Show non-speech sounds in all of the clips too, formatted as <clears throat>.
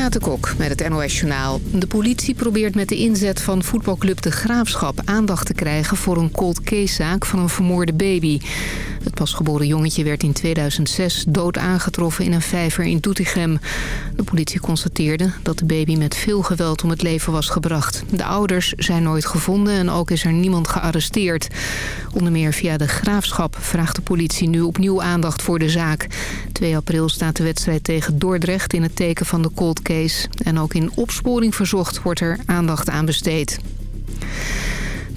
Renate met het NOS Journaal. De politie probeert met de inzet van voetbalclub De Graafschap... aandacht te krijgen voor een cold case-zaak van een vermoorde baby. Het pasgeboren jongetje werd in 2006 dood aangetroffen in een vijver in Doetinchem. De politie constateerde dat de baby met veel geweld om het leven was gebracht. De ouders zijn nooit gevonden en ook is er niemand gearresteerd. Onder meer via De Graafschap vraagt de politie nu opnieuw aandacht voor de zaak. 2 april staat de wedstrijd tegen Dordrecht in het teken van de cold case. En ook in opsporing verzocht wordt er aandacht aan besteed.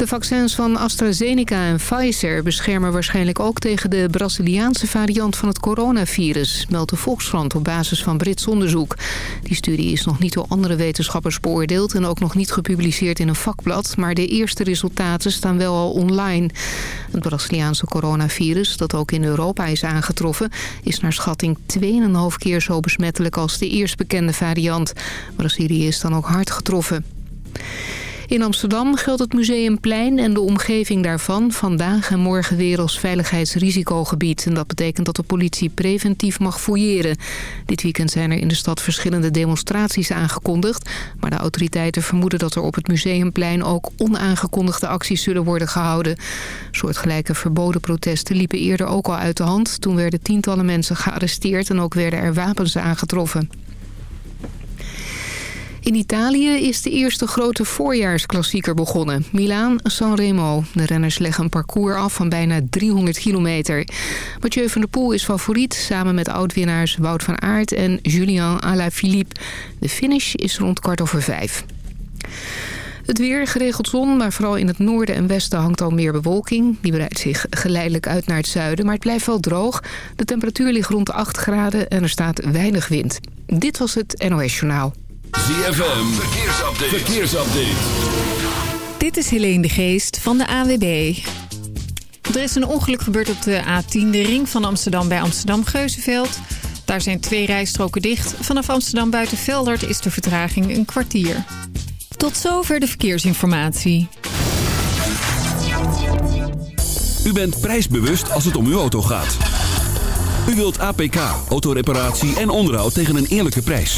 De vaccins van AstraZeneca en Pfizer beschermen waarschijnlijk ook tegen de Braziliaanse variant van het coronavirus, meldt de Volkskrant op basis van Brits onderzoek. Die studie is nog niet door andere wetenschappers beoordeeld en ook nog niet gepubliceerd in een vakblad, maar de eerste resultaten staan wel al online. Het Braziliaanse coronavirus, dat ook in Europa is aangetroffen, is naar schatting 2,5 keer zo besmettelijk als de eerst bekende variant. Brazilië is dan ook hard getroffen. In Amsterdam geldt het Museumplein en de omgeving daarvan vandaag en morgen weer als veiligheidsrisicogebied. En dat betekent dat de politie preventief mag fouilleren. Dit weekend zijn er in de stad verschillende demonstraties aangekondigd. Maar de autoriteiten vermoeden dat er op het Museumplein ook onaangekondigde acties zullen worden gehouden. Soortgelijke verboden protesten liepen eerder ook al uit de hand. Toen werden tientallen mensen gearresteerd en ook werden er wapens aangetroffen. In Italië is de eerste grote voorjaarsklassieker begonnen. Milaan-San Remo. De renners leggen een parcours af van bijna 300 kilometer. Mathieu van der Poel is favoriet samen met oudwinnaars Wout van Aert en Julien Alaphilippe. De finish is rond kwart over vijf. Het weer, geregeld zon, maar vooral in het noorden en westen hangt al meer bewolking. Die breidt zich geleidelijk uit naar het zuiden, maar het blijft wel droog. De temperatuur ligt rond de 8 graden en er staat weinig wind. Dit was het NOS Journaal. ZFM, verkeersupdate. verkeersupdate. Dit is Helene de Geest van de AWB. Er is een ongeluk gebeurd op de A10, de ring van Amsterdam bij Amsterdam-Geuzenveld. Daar zijn twee rijstroken dicht. Vanaf Amsterdam buiten Veldert is de vertraging een kwartier. Tot zover de verkeersinformatie. U bent prijsbewust als het om uw auto gaat. U wilt APK, autoreparatie en onderhoud tegen een eerlijke prijs.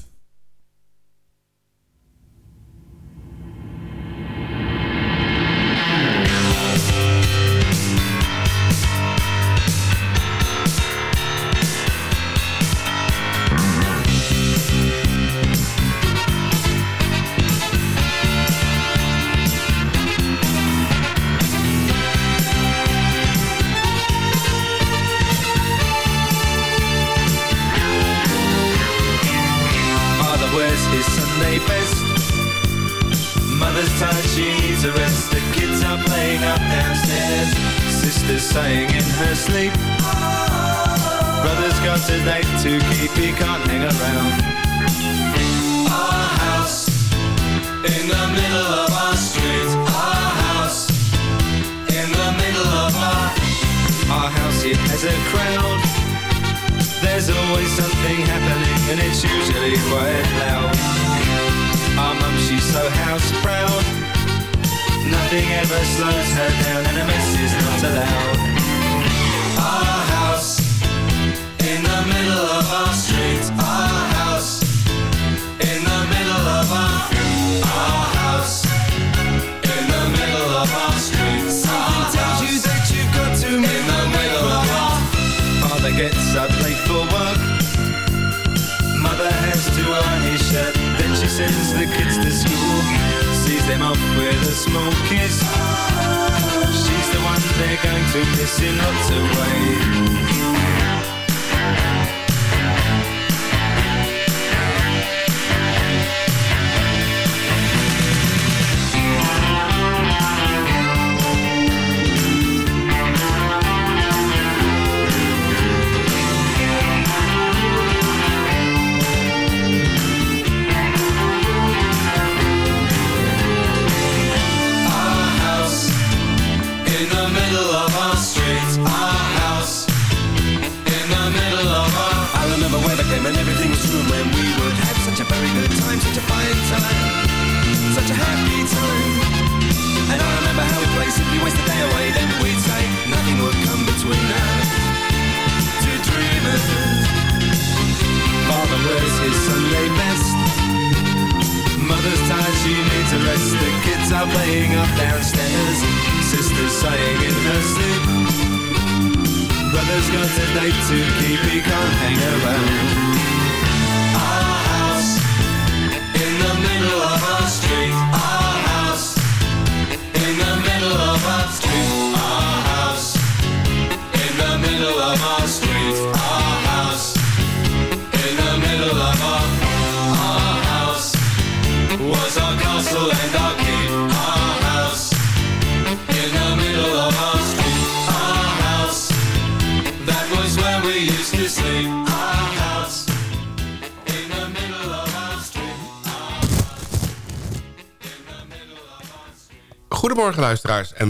been missing lots of waves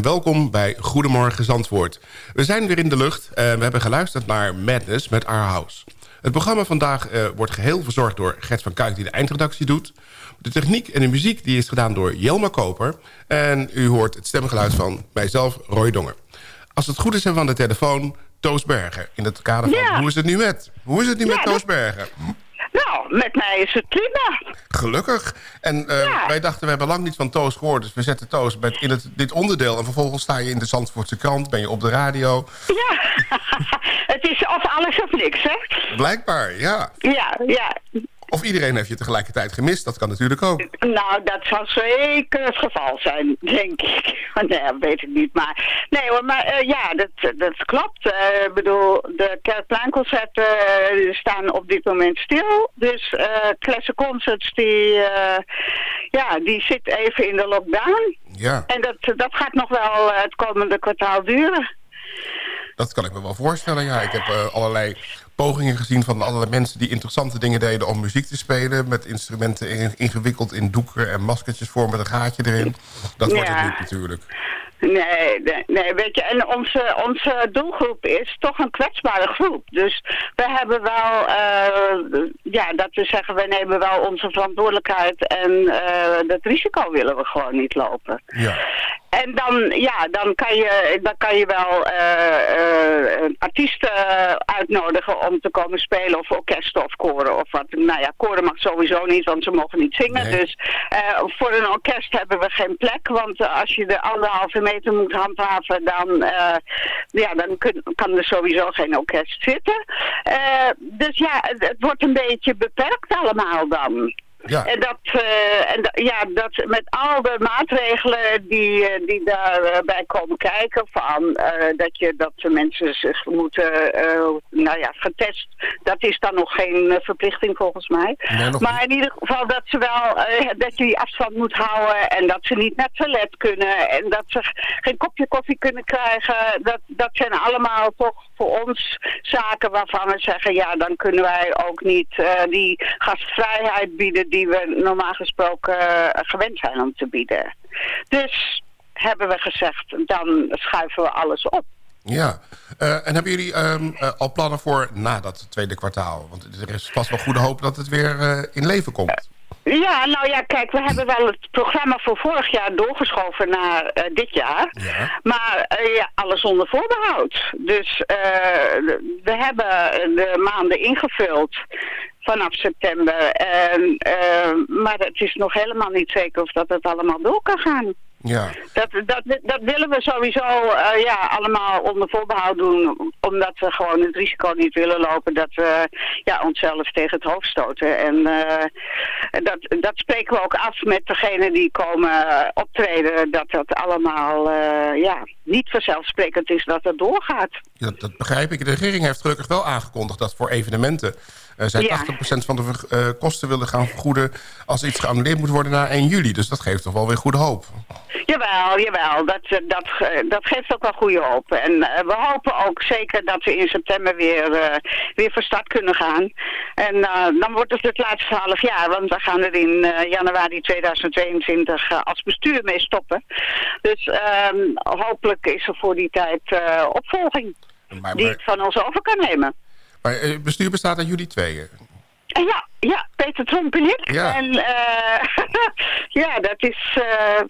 en welkom bij Goedemorgen Zandvoort. We zijn weer in de lucht en we hebben geluisterd naar Madness met Our House. Het programma vandaag eh, wordt geheel verzorgd door Gert van Kuik die de eindredactie doet. De techniek en de muziek die is gedaan door Jelma Koper. En u hoort het stemgeluid van mijzelf, Roy Dongen. Als het goed is hebben we aan de telefoon Toos Berger. In het kader van Ja. hoe is het nu met? Hoe is het nu Ja, met dat- Toos Berger? Met mij is het prima. Gelukkig. En eh, Ja. wij dachten, we hebben lang niet van Toos gehoord. Dus we zetten Toos met in het, dit onderdeel. En vervolgens sta je in de Zandvoortse krant. Ben je op de radio. Ja, <laughs> het is of alles of niks, hè? Blijkbaar, ja. Ja, ja. Of iedereen heeft je tegelijkertijd gemist. Dat kan natuurlijk ook. Nou, dat zal zeker het geval zijn, denk ik. <laughs> Nee, dat weet ik niet. Maar nee hoor, maar eh, ja, dat, dat klopt. Eh, Ik bedoel, de Kerkplein-concerten eh, staan op dit moment stil. Dus eh Classic Concerts, die, ja, die zit even in de lockdown. Ja, En dat, dat gaat nog wel het komende kwartaal duren. dat kan ik me wel voorstellen. Ja, ik heb allerlei pogingen gezien van allerlei mensen... die interessante dingen deden om muziek te spelen... met instrumenten in- ingewikkeld in doeken en maskertjes voor met een gaatje erin. Dat wordt het niet natuurlijk. Nee, nee, nee, weet je, en onze, onze doelgroep is toch een kwetsbare groep. Dus we hebben wel, eh, ja, dat we zeggen, we nemen wel onze verantwoordelijkheid en eh, dat risico willen we gewoon niet lopen. Ja. En dan, ja, dan kan je, dan kan je wel eh, eh, artiesten uitnodigen om te komen spelen of orkesten of koren of wat. Nou ja, koren mag sowieso niet, want ze mogen niet zingen. Nee. Dus voor een orkest hebben we geen plek, want als je de anderhalve meter moet handhaven, dan, eh, ja, dan kun- kan er sowieso geen orkest zitten. Eh, dus ja, het, het wordt een beetje beperkt allemaal dan. Ja. En dat, eh, en ja, dat met al de maatregelen die, eh, die daarbij komen kijken, van eh, dat, je, dat de mensen zich moeten, nou ja, getest, dat is dan nog geen verplichting volgens mij. Nee, maar in ieder geval dat ze wel, dat je die afstand moet houden en dat ze niet naar het toilet kunnen en dat ze geen kopje koffie kunnen krijgen. Dat, dat zijn allemaal toch voor ons zaken waarvan we zeggen, ja, dan kunnen wij ook niet eh, die gastvrijheid bieden die we normaal gesproken eh, gewend zijn om te bieden. Dus hebben we gezegd, dan schuiven we alles op. Ja, Eh, en hebben jullie eh, al plannen voor na dat tweede kwartaal? Want er is vast wel goede hoop dat het weer in leven komt. Ja, nou ja, kijk, we hebben wel het programma voor vorig jaar doorgeschoven naar eh, dit jaar. Maar eh, ja, alles onder voorbehoud. Dus eh, we hebben de maanden ingevuld vanaf september. En, maar het is nog helemaal niet zeker of dat het allemaal door kan gaan. Ja. Dat, dat, dat willen we sowieso eh, ja, allemaal onder voorbehoud doen. Omdat we gewoon het risico niet willen lopen dat we ja, onszelf tegen het hoofd stoten. En eh, dat, dat spreken we ook af met degenen die komen optreden. Dat dat allemaal eh, ja, niet vanzelfsprekend is dat het doorgaat. Ja, dat, dat begrijp ik. De regering heeft gelukkig wel aangekondigd dat voor evenementen... eh, zij Ja. 80% van de eh, kosten willen gaan vergoeden... als iets geannuleerd moet worden na 1 juli. Dus dat geeft toch wel weer goede hoop. Jawel, jawel. Dat, eh, dat, dat geeft ook wel goede hoop. En we hopen ook zeker dat we in september weer, eh, weer van start kunnen gaan. En dan wordt het het laatste half jaar, want we gaan er in januari 2022 eh, als bestuur mee stoppen. Dus ehm, hopelijk is er voor die tijd opvolging Maar, die het van ons over kan nemen. Maar eh, het bestuur bestaat uit jullie tweeën. En ja, ja, Peter Tromp en ik. Ja. En eh, <laughs> ja, dat is eh,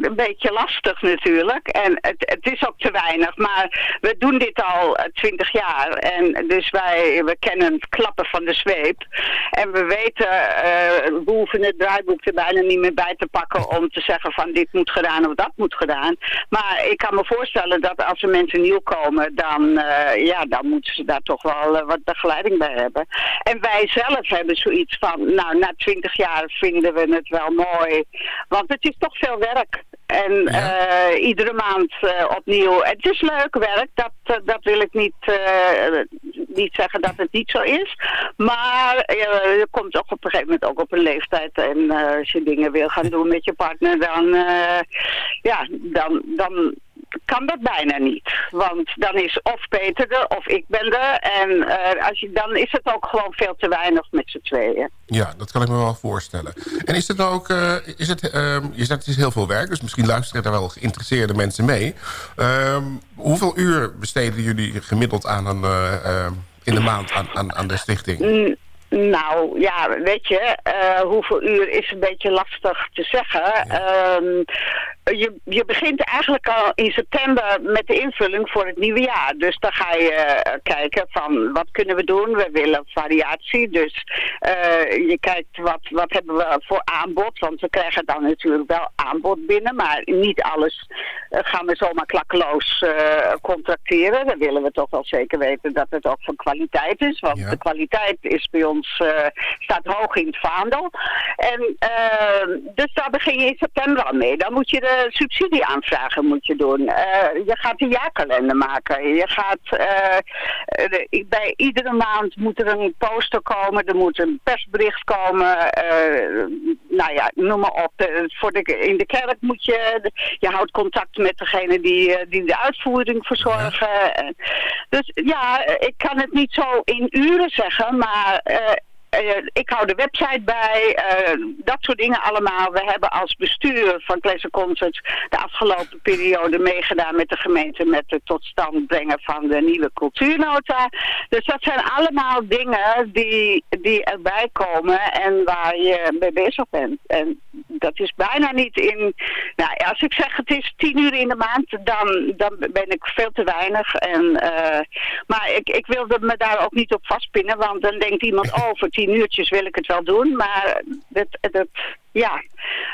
een beetje lastig natuurlijk. En het, het is ook te weinig. Maar we doen dit al twintig jaar. En dus wij we kennen het klappen van de zweep. En we weten, eh, we hoeven het draaiboek er bijna niet meer bij te pakken om te zeggen van dit moet gedaan of dat moet gedaan. Maar ik kan me voorstellen dat als er mensen nieuw komen, dan, eh, ja, dan moeten ze daar toch wel eh, wat begeleiding bij hebben. En wij zelf hebben zoiets van, nou na twintig jaar vinden we het wel mooi. Want het is toch veel werk. En eh, iedere maand eh, opnieuw. Het is leuk werk, dat, eh, dat wil ik niet, eh, niet zeggen dat het niet zo is. Maar je komt ook op een gegeven moment ook op een leeftijd. En als je dingen wil gaan doen met je partner, dan, eh, ja, dan, dan kan dat bijna niet. Want dan is of Peter er of ik ben er. En eh, als je, dan is het ook gewoon veel te weinig met z'n tweeën. Ja, dat kan ik me wel voorstellen. En is het nou ook, eh, is het, ehm, je zegt het is heel veel werk, dus misschien luisteren er wel geïnteresseerde mensen mee. Ehm, hoeveel uur besteden jullie gemiddeld aan een, eh, ehm, in de maand aan, aan, aan de stichting? Mm, Nou, ja, weet je, hoeveel uur is een beetje lastig te zeggen. Ehm, je, je begint eigenlijk al in september met de invulling voor het nieuwe jaar. Dus dan ga je eh, kijken van wat kunnen we doen. We willen variatie, dus eh, je kijkt wat, wat hebben we voor aanbod. Want we krijgen dan natuurlijk wel aanbod binnen, maar niet alles eh, gaan we zomaar klakkeloos eh, contracteren. Dan willen we toch wel zeker weten dat het ook van kwaliteit is. Want Ja. de kwaliteit is bij ons, eh, staat hoog in het vaandel. En eh, dus daar begin je in september al mee. Dan moet je de subsidieaanvragen moet je doen. Eh, je gaat een jaarkalender maken. Je gaat, eh, de- bij iedere maand moet er een poster komen. Er moet een persbericht komen. eh, nou ja, noem maar op. Eh, voor de, in de kerk moet je... Je houdt contact met degene die, eh, die de uitvoering verzorgen. Eh, Dus ja, eh, ik kan het niet zo in uren zeggen, maar... eh, ik hou de website bij, eh, dat soort dingen allemaal. We hebben als bestuur van Classic Concerts de afgelopen periode meegedaan met de gemeente met het tot stand brengen van de nieuwe cultuurnota. Dus dat zijn allemaal dingen die, die erbij komen en waar je mee bezig bent. En dat is bijna niet in, nou als ik zeg het is tien uur in de maand, dan, dan ben ik veel te weinig. En, eh, maar ik, ik wilde me daar ook niet op vastpinnen, want dan denkt iemand, <laughs> oh voor tien uurtjes wil ik het wel doen. Maar het, het, ja,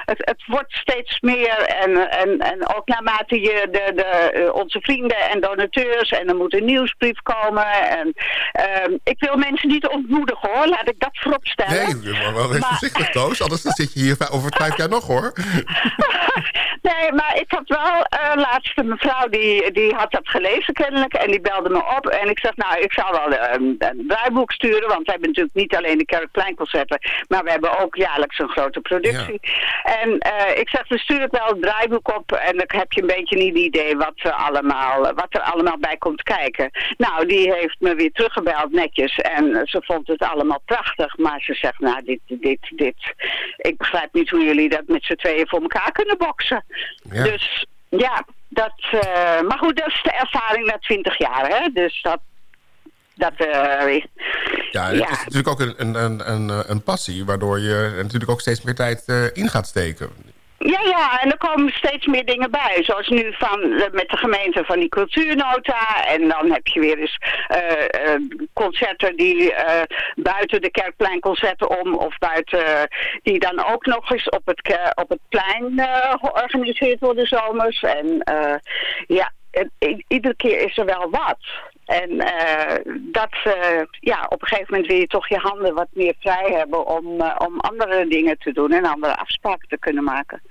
het, het wordt steeds meer en, en, en ook naarmate je de, de, eh, onze vrienden en donateurs en er moet een nieuwsbrief komen. En, ehm, ik wil mensen niet ontmoedigen hoor, laat ik dat voorop stellen. Nee, maar wel Maar- voorzichtig, Toos. Anders dan zit je hier over vijf jaar nog, hoor. <laughs> Nee, maar ik had wel uh, laatst een mevrouw die, die had dat gelezen kennelijk en die belde me op. En ik zeg, nou, ik zou wel eh, een, een draaiboek sturen, want we hebben natuurlijk niet alleen de Kerkpleinconcerten, maar we hebben ook jaarlijks een grote productie. En eh, ik zeg, dan stuur ik wel het draaiboek op en dan heb je een beetje een idee wat er allemaal, wat er allemaal bij komt kijken. Nou, die heeft me weer teruggebeld netjes en ze vond het allemaal prachtig, maar ze zegt, nou, dit, dit, dit, ik begrijp niet hoe jullie dat met z'n tweeën voor elkaar kunnen boksen. Ja. Dus ja, dat, eh, maar goed, dat is de ervaring na 20 jaar, hè. Dus dat... dat eh, Ja, het Ja. is natuurlijk ook een, een, een, een, een passie... waardoor je natuurlijk ook steeds meer tijd eh, in gaat steken. Ja, ja, en er komen steeds meer dingen bij. Zoals nu van, eh, met de gemeente van die cultuurnota. En dan heb je weer eens eh, eh, concerten die eh, buiten de kerkpleinconcerten om... of buiten, eh, die dan ook nog eens op het, op het plein eh, georganiseerd worden zomers. En eh, ja, iedere keer is er wel wat. En eh, dat, ja, op een gegeven moment wil je toch je handen wat meer vrij hebben om, eh, om andere dingen te doen en andere afspraken te kunnen maken.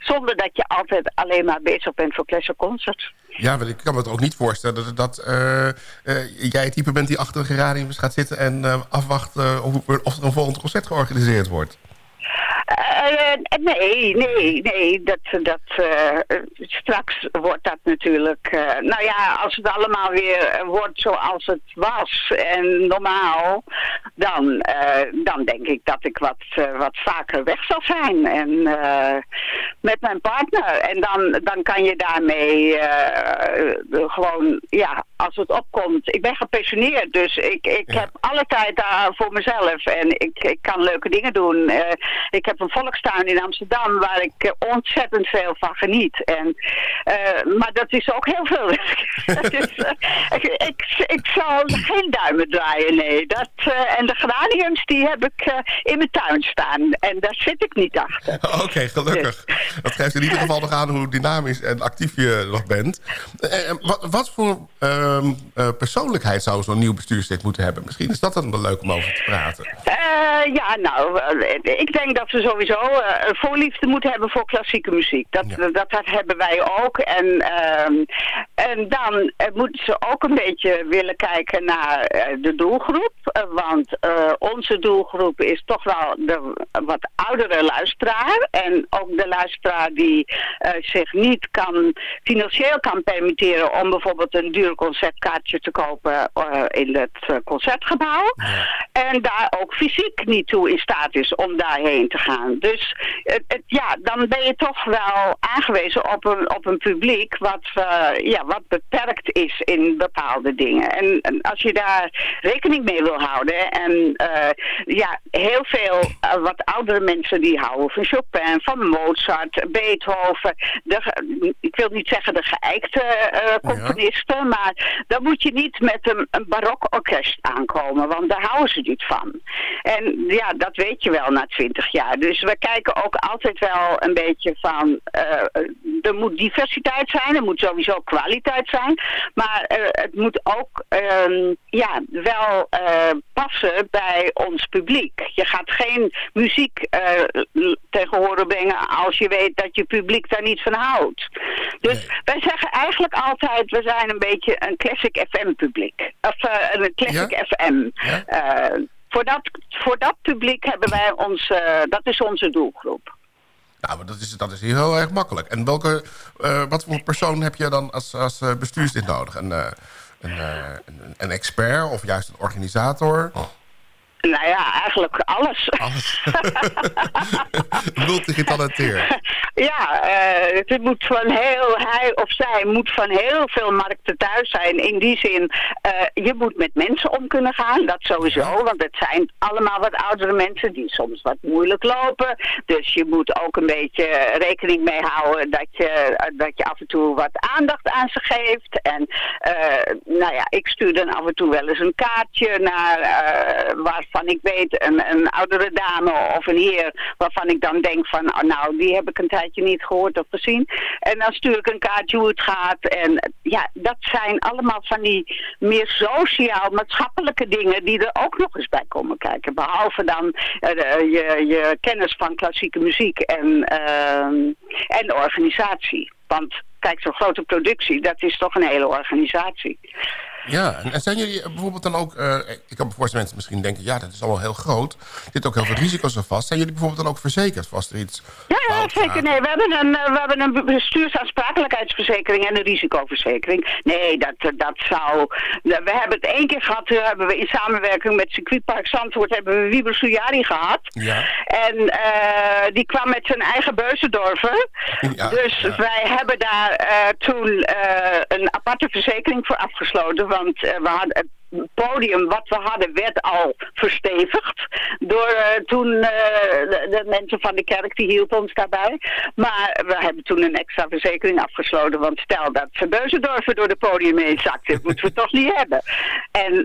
Zonder dat je altijd alleen maar bezig bent voor classic concerts. Ja, want ik kan me het ook niet voorstellen dat, dat eh, jij het type bent die achter een geranium gaat zitten... en afwacht of, of er een volgend concert georganiseerd wordt. Eh, eh, nee, nee, nee. Dat, dat, eh, straks wordt dat natuurlijk... nou ja, als het allemaal weer wordt zoals het was en normaal... dan, dan denk ik dat ik wat, wat vaker weg zal zijn. En eh, met mijn partner. En dan, dan kan je daarmee gewoon... Ja, als het opkomt... Ik ben gepensioneerd, dus ik, ik Ja. heb alle tijd daar voor mezelf. En ik, ik kan leuke dingen doen. Ik heb een volkstuin in Amsterdam waar ik eh, ontzettend veel van geniet. En, eh, maar dat is ook heel veel dus, <laughs> eh, ik, ik, ik zal geen duimen draaien, nee. Dat, en de geraniums die heb ik in mijn tuin staan. En daar zit ik niet achter. <laughs> Oké, gelukkig. <laughs> Dat geeft in ieder geval nog aan hoe dynamisch en actief je nog bent. Wat, wat voor ehm, eh, persoonlijkheid zou zo'n nieuw bestuurslid moeten hebben? Misschien is dat dan wel leuk om over te praten. Ja, nou, ik denk dat we sowieso eh, een voorliefde moeten hebben voor klassieke muziek. Dat, Ja. dat, dat hebben wij ook. En, ehm, en dan eh, moeten ze ook een beetje willen kijken naar eh, de doelgroep. Want onze doelgroep is toch wel de wat oudere luisteraar. En ook de luisteraar die zich niet kan, financieel kan permitteren om bijvoorbeeld een duur concertkaartje te kopen in het concertgebouw. En daar ook fysiek niet toe in staat is om daarheen te gaan. Dus het, het- ja, dan ben je toch wel aangewezen op een, op een publiek wat, eh, ja, wat beperkt is in bepaalde dingen. En, en als je daar rekening mee wil houden en eh, ja, heel veel eh, wat oudere mensen die houden van Chopin, van Mozart, Beethoven, de, ik wil niet zeggen de geëikte componisten, maar dan moet je niet met een, een barokorkest aankomen, want daar houden ze niet van. En ja, dat weet je wel na twintig jaar. Dus we kijken ook altijd wel een beetje van, eh, er moet diversiteit zijn, er moet sowieso kwaliteit zijn, maar eh, het moet ook ehm, ja, wel eh, passen bij ons publiek. Je gaat geen muziek eh, l- tegen horen brengen als je weet dat je publiek daar niet van houdt. Dus wij zeggen eigenlijk altijd, we zijn een beetje een classic FM publiek. Of een classic Ja? FM. Ja? Voor, dat, voor dat publiek hebben wij ons, eh, dat is onze doelgroep. Nou, maar dat is, dat is hier heel erg makkelijk. En welke, eh, wat voor persoon heb je dan als, als eh, bestuurslid nodig? Een, eh, een, eh, een, een expert of juist een organisator? Nou ja, eigenlijk alles. Alles. <laughs> Multigetalenteerd. Ja, eh, het moet van heel, hij of zij moet van heel veel markten thuis zijn. In die zin, eh, je moet met mensen om kunnen gaan, dat sowieso. Want het zijn allemaal wat oudere mensen die soms wat moeilijk lopen. Dus je moet ook een beetje rekening mee houden dat je, eh, dat je af en toe wat aandacht aan ze geeft. En nou ja, ik stuur dan af en toe wel eens een kaartje naar eh, waarvan ik weet een, een oudere dame of een heer waarvan ik dan denk van oh, nou die heb ik een tijdje niet gehoord of gezien. En dan stuur ik een kaartje hoe het gaat. En ja, dat zijn allemaal van die meer sociaal-maatschappelijke dingen die er ook nog eens bij komen kijken. Behalve dan eh, je, je kennis van klassieke muziek en, ehm, en organisatie. Want kijk, zo'n grote productie, dat is toch een hele organisatie. Ja, en, zijn jullie bijvoorbeeld dan ook... eh, ik kan me voorstellen mensen misschien denken... ja, dat is allemaal heel groot. Er zit ook heel veel risico's aan vast. Zijn jullie bijvoorbeeld dan ook verzekerd? Er iets... Ja, ja zeker. Nee, we hebben een, eh, we hebben een bestuursaansprakelijkheidsverzekering en een risicoverzekering. Nee, dat, eh, dat zou... We hebben het één keer gehad, toen hebben we in samenwerking met Circuitpark Zandvoort, hebben we Wiebe Sujari gehad. Ja. En die kwam met zijn eigen beuzendorven. Ja, dus ja. wij hebben daar toen een aparte verzekering voor afgesloten. Want eh, we hadden het podium wat we hadden werd al verstevigd. Door eh, toen eh, de, de mensen van de kerk die hielpen ons daarbij. Maar we hebben toen een extra verzekering afgesloten. Want stel dat Beuzendorfer door de podium heen zakt. Dat moeten we <laughs> toch niet hebben. En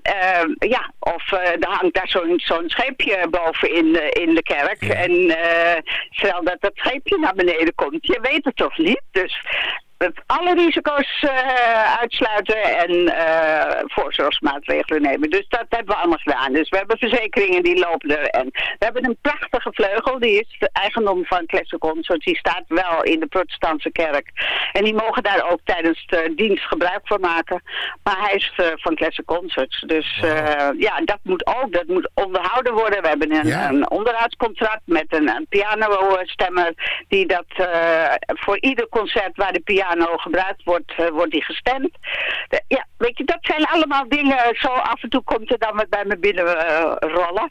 ja, of er hangt daar zo'n zo'n scheepje boven in de, in de kerk. En eh, stel dat dat scheepje naar beneden komt. Je weet het toch niet. Dus alle risico's eh, uitsluiten en eh, voorzorgsmaatregelen nemen. Dus dat hebben we allemaal gedaan. Dus we hebben verzekeringen die lopen er. En we hebben een prachtige vleugel. Die is de eigendom van Classic Consort. Die staat wel in de protestantse kerk. En die mogen daar ook tijdens de dienst gebruik van maken. Maar hij is eh, van Classic Concerts. Dus eh, ja, dat moet ook. Dat moet onderhouden worden. We hebben een, Ja. een onderhoudscontract met een, een pianostemmer. Die dat voor ieder concert waar de piano gebruikt wordt, eh, wordt die gestemd. De- ja, weet je, dat zijn allemaal dingen. Zo af en toe komt er dan wat bij me binnen eh, rollen.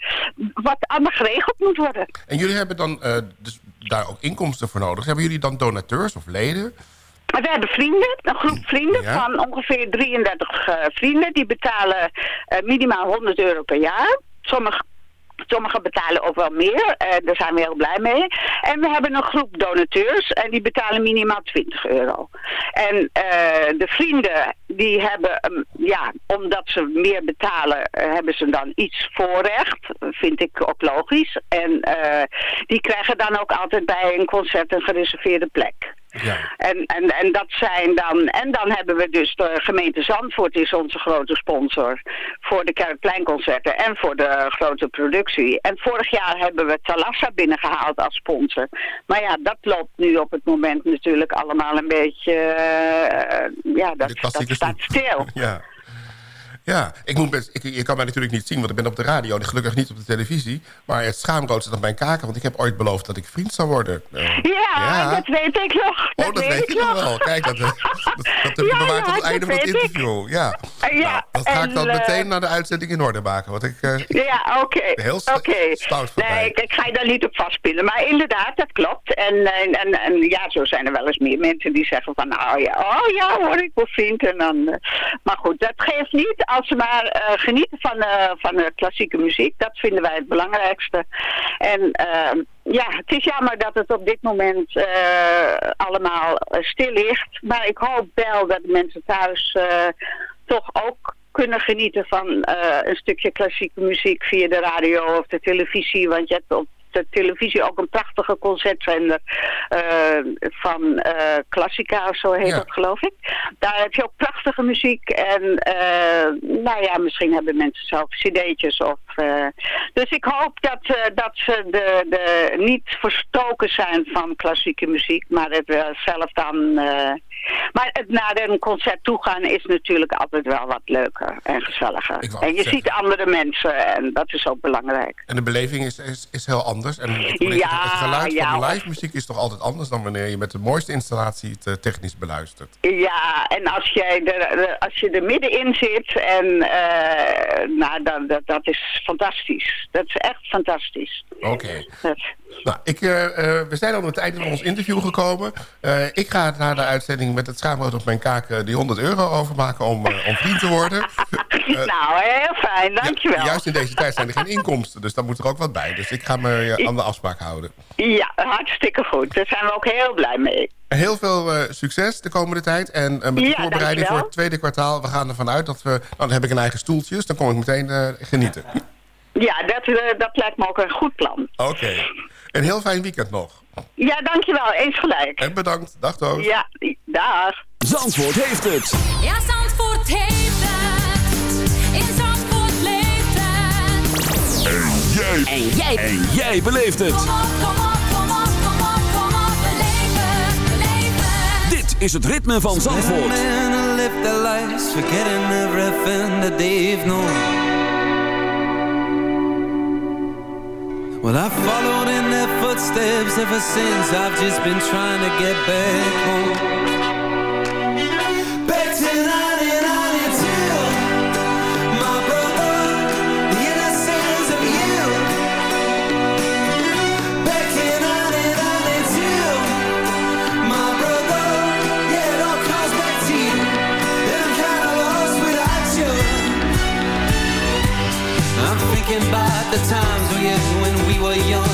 Wat allemaal geregeld moet worden. En jullie hebben dan eh, dus daar ook inkomsten voor nodig. Hebben jullie dan donateurs of leden? We hebben vrienden, een groep vrienden Ja. van ongeveer 33 eh, vrienden. Die betalen minimaal 100 euro per jaar. Sommige Sommigen betalen ook wel meer, eh, daar zijn we heel blij mee. En we hebben een groep donateurs en die betalen minimaal 20 euro. En eh, de vrienden die hebben, ehm, ja, omdat ze meer betalen, eh, hebben ze dan iets voorrecht. Vind ik ook logisch. En die krijgen dan ook altijd bij een concert een gereserveerde plek. Ja. En, en, en dat zijn dan. En dan hebben we dus de gemeente Zandvoort is onze grote sponsor voor de Kerkpleinconcerten en voor de grote productie. En vorig jaar hebben we Talassa binnengehaald als sponsor. Maar ja, dat loopt nu op het moment natuurlijk allemaal een beetje. eh, ja, dat, dat klassieke staat stil. <laughs> Ja. Ja, ik moet best, ik, je kan mij natuurlijk niet zien, want ik ben op de radio en gelukkig niet op de televisie. Maar het schaamrood zit op mijn kaken, want ik heb ooit beloofd dat ik vriend zou worden. Ja, Ja. dat weet ik nog. oh, dat weet ik nog wel. Kijk, dat, eh, <laughs> dat, dat heb je Ja, bewaard tot het einde van het ik. interview. Ja. Ja, Nou, dat ga ik dan eh, meteen naar de uitzending in orde maken. Want ik, eh, Ja, oké. Heel stout Nee, ik, ik ga je daar niet op vastpinnen. Maar inderdaad, dat klopt. En, en, en, en ja, zo zijn er wel eens meer mensen die zeggen van... Nou ja, oh ja hoor, ik wil vriend. En dan, maar goed, dat geeft niet. Als ze maar eh, genieten van, eh, van de klassieke muziek. Dat vinden wij het belangrijkste. En... eh, ja, het is jammer dat het op dit moment eh, allemaal stil ligt. Maar ik hoop wel dat mensen thuis toch ook kunnen genieten van een stukje klassieke muziek via de radio of de televisie. Want je hebt op de televisie ook een prachtige concertzender eh, van eh Classica of zo heet Ja. dat geloof ik. Daar heb je ook prachtige muziek en eh, nou ja, misschien hebben mensen zelf cd'tjes of... eh, dus ik hoop dat, eh, dat ze de, de, niet verstoken zijn van klassieke muziek, maar het wel zelf dan... eh, maar het naar een concert toe gaan is natuurlijk altijd wel wat leuker en gezelliger. En je zeggen. ziet andere mensen en dat is ook belangrijk. en de beleving is, is, is heel anders. En Ja, het geluid ja, van de live muziek is toch altijd anders... dan wanneer je met de mooiste installatie het technisch beluistert. Ja, en als, jij er, er- als je er middenin zit, en, nou, dan, dat, dat is fantastisch. Dat is echt fantastisch. Oké. Dat- Nou, ik, eh, eh, we zijn al aan het einde van ons interview gekomen. Eh, ik ga na de uitzending met het schaamrood op mijn kaak die 100 euro overmaken om, om vriend te worden. <laughs> nou, heel fijn, dankjewel. Ja, juist in deze tijd zijn er geen inkomsten, dus daar moet er ook wat bij. Dus ik ga me aan de afspraak houden. Ja, hartstikke goed. Daar zijn we ook heel blij mee. Heel veel succes de komende tijd. En met de Ja, voorbereiding voor het tweede kwartaal... we gaan ervan uit dat we... Nou, dan heb ik een eigen stoeltje, dus dan kom ik meteen genieten. Ja, dat, eh, dat lijkt me ook een goed plan. Oké. Een heel fijn weekend nog. Ja, dankjewel. Eens gelijk. En bedankt. Dag Toos. Ja, dag. Zandvoort heeft het. Ja, Zandvoort heeft het. In Zandvoort leeft het. En jij. En jij. En jij beleeft het. Kom op, kom op, kom op, kom op, kom op. Beleef het, beleef het. Dit is het ritme van Zandvoort. Man, I left their lives, forgetting everything that they've known. Well, I've followed in their footsteps ever since. I've just been trying to get back home. The times we had when we were younger.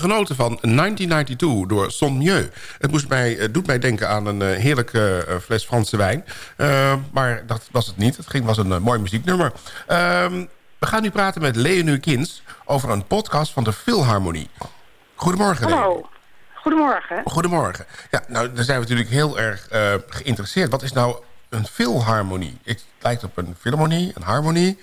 Hebben genoten van 1992 door Son Mieux. Het moest mij, het doet mij denken aan een eh, heerlijke eh, fles Franse wijn. Eh, maar dat was het niet. Het ging, was een mooi muzieknummer. Ehm, we gaan nu praten met Leonie Kins over een podcast van de Philharmonie. Goedemorgen, Leonie. Goedemorgen. Goedemorgen. Ja, nou, dan zijn we natuurlijk heel erg geïnteresseerd. Wat is nou een Philharmonie? Het lijkt op een filharmonie, een harmonie.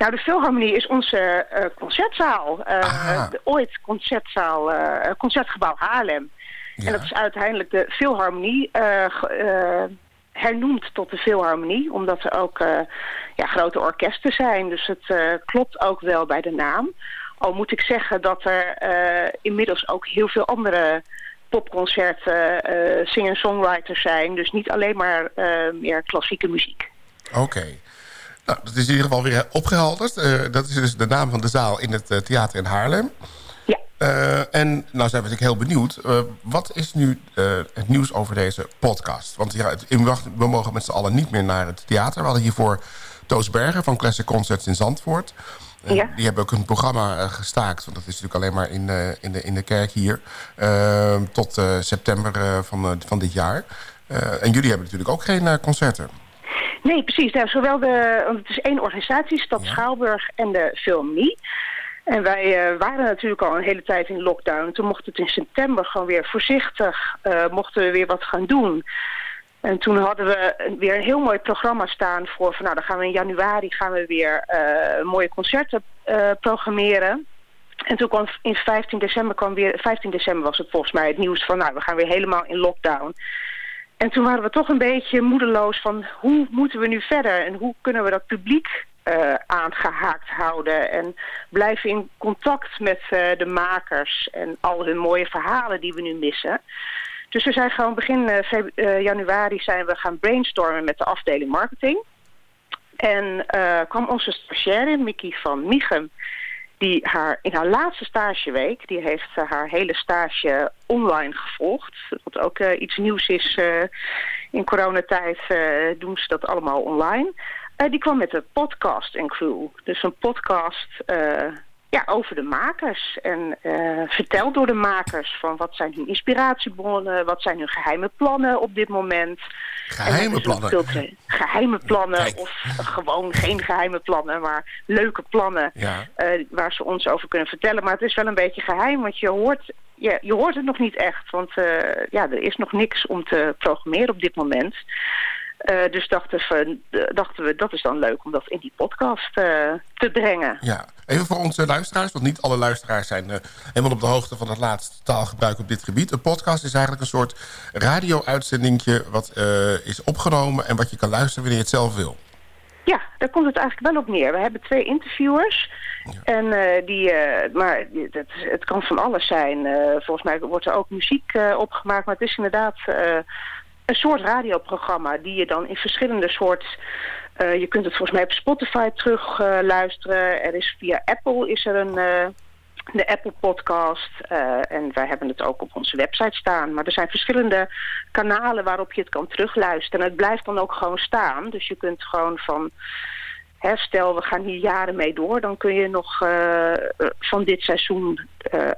Nou, de Philharmonie is onze eh, concertzaal. Eh, Ah. de ooit concertzaal, eh, Concertgebouw Haarlem. En dat is uiteindelijk de Philharmonie eh, eh, hernoemd tot de Philharmonie. Omdat er ook eh, ja, grote orkesten zijn. Dus het eh, klopt ook wel bij de naam. Al moet ik zeggen dat er eh, inmiddels ook heel veel andere popconcerten, eh singer-songwriters zijn. Dus niet alleen maar eh, meer klassieke muziek. Oké. Nou, dat is in ieder geval weer opgehelderd. Eh, dat is dus de naam van de zaal in het eh, theater in Haarlem. Ja. Eh, en nou zijn we natuurlijk heel benieuwd. Wat is nu het nieuws over deze podcast? Want ja, we mogen- we mogen met z'n allen niet meer naar het theater. We hadden hiervoor Toos Berger van Classic Concerts in Zandvoort. Ja. Die hebben ook een programma gestaakt. Want dat is natuurlijk alleen maar in, eh, in, de, in de kerk hier. tot september van, van dit jaar. En jullie hebben natuurlijk ook geen concerten. Nee, precies. Nou, zowel de, want het is één organisatie, Stad Schouwburg en de Filmnie. En wij eh, waren natuurlijk al een hele tijd in lockdown. Toen mocht het in september gewoon weer voorzichtig, eh, mochten we weer wat gaan doen. En toen hadden we weer een heel mooi programma staan voor, van nou dan gaan we in januari gaan we weer eh, mooie concerten programmeren. En toen kwam in 15 december kwam weer, 15 december was het volgens mij het nieuws van nou we gaan weer helemaal in lockdown. En toen waren we toch een beetje moedeloos van hoe moeten we nu verder en hoe kunnen we dat publiek eh, aangehaakt houden en blijven in contact met eh, de makers en al hun mooie verhalen die we nu missen. Dus we zijn gewoon begin eh, januari zijn we gaan brainstormen met de afdeling marketing. En kwam onze stagiaire, Mickey van Michem, die haar in haar laatste stageweek, die heeft eh, haar hele stage online gevolgd. Wat ook eh, iets nieuws is eh, in coronatijd, doen ze dat allemaal online. Die kwam met een podcast en crew. Dus een podcast ja, over de makers. En eh, verteld door de makers van wat zijn hun inspiratiebronnen, wat zijn hun geheime plannen op dit moment. Geheime plannen? Geheime plannen of gewoon geen geheime plannen, maar leuke plannen Ja. eh, waar ze ons over kunnen vertellen. Maar het is wel een beetje geheim, want je hoort, je, je hoort het nog niet echt. Want eh, ja, er is nog niks om te programmeren op dit moment. Eh, dus dachten we, dachten we, dat is dan leuk om dat in die podcast eh, te brengen. Ja, even voor onze luisteraars, want niet alle luisteraars zijn eh, helemaal op de hoogte van het laatste taalgebruik op dit gebied. Een podcast is eigenlijk een soort radio-uitzendingje wat eh, is opgenomen en wat je kan luisteren wanneer je het zelf wil. Ja, daar komt het eigenlijk wel op neer. We hebben twee interviewers. En eh, die, eh, maar het, het kan van alles zijn. Eh, volgens mij wordt er ook muziek eh, opgemaakt. Maar het is inderdaad eh, een soort radioprogramma die je dan in verschillende soort. eh, je kunt het volgens mij op Spotify terug eh. Er is via Apple is er een. eh, de Apple Podcast. en wij hebben het ook op onze website staan. Maar er zijn verschillende kanalen waarop je het kan terugluisteren. En het blijft dan ook gewoon staan. Dus je kunt gewoon van... Hè, stel, we gaan hier jaren mee door. Dan kun je nog van dit seizoen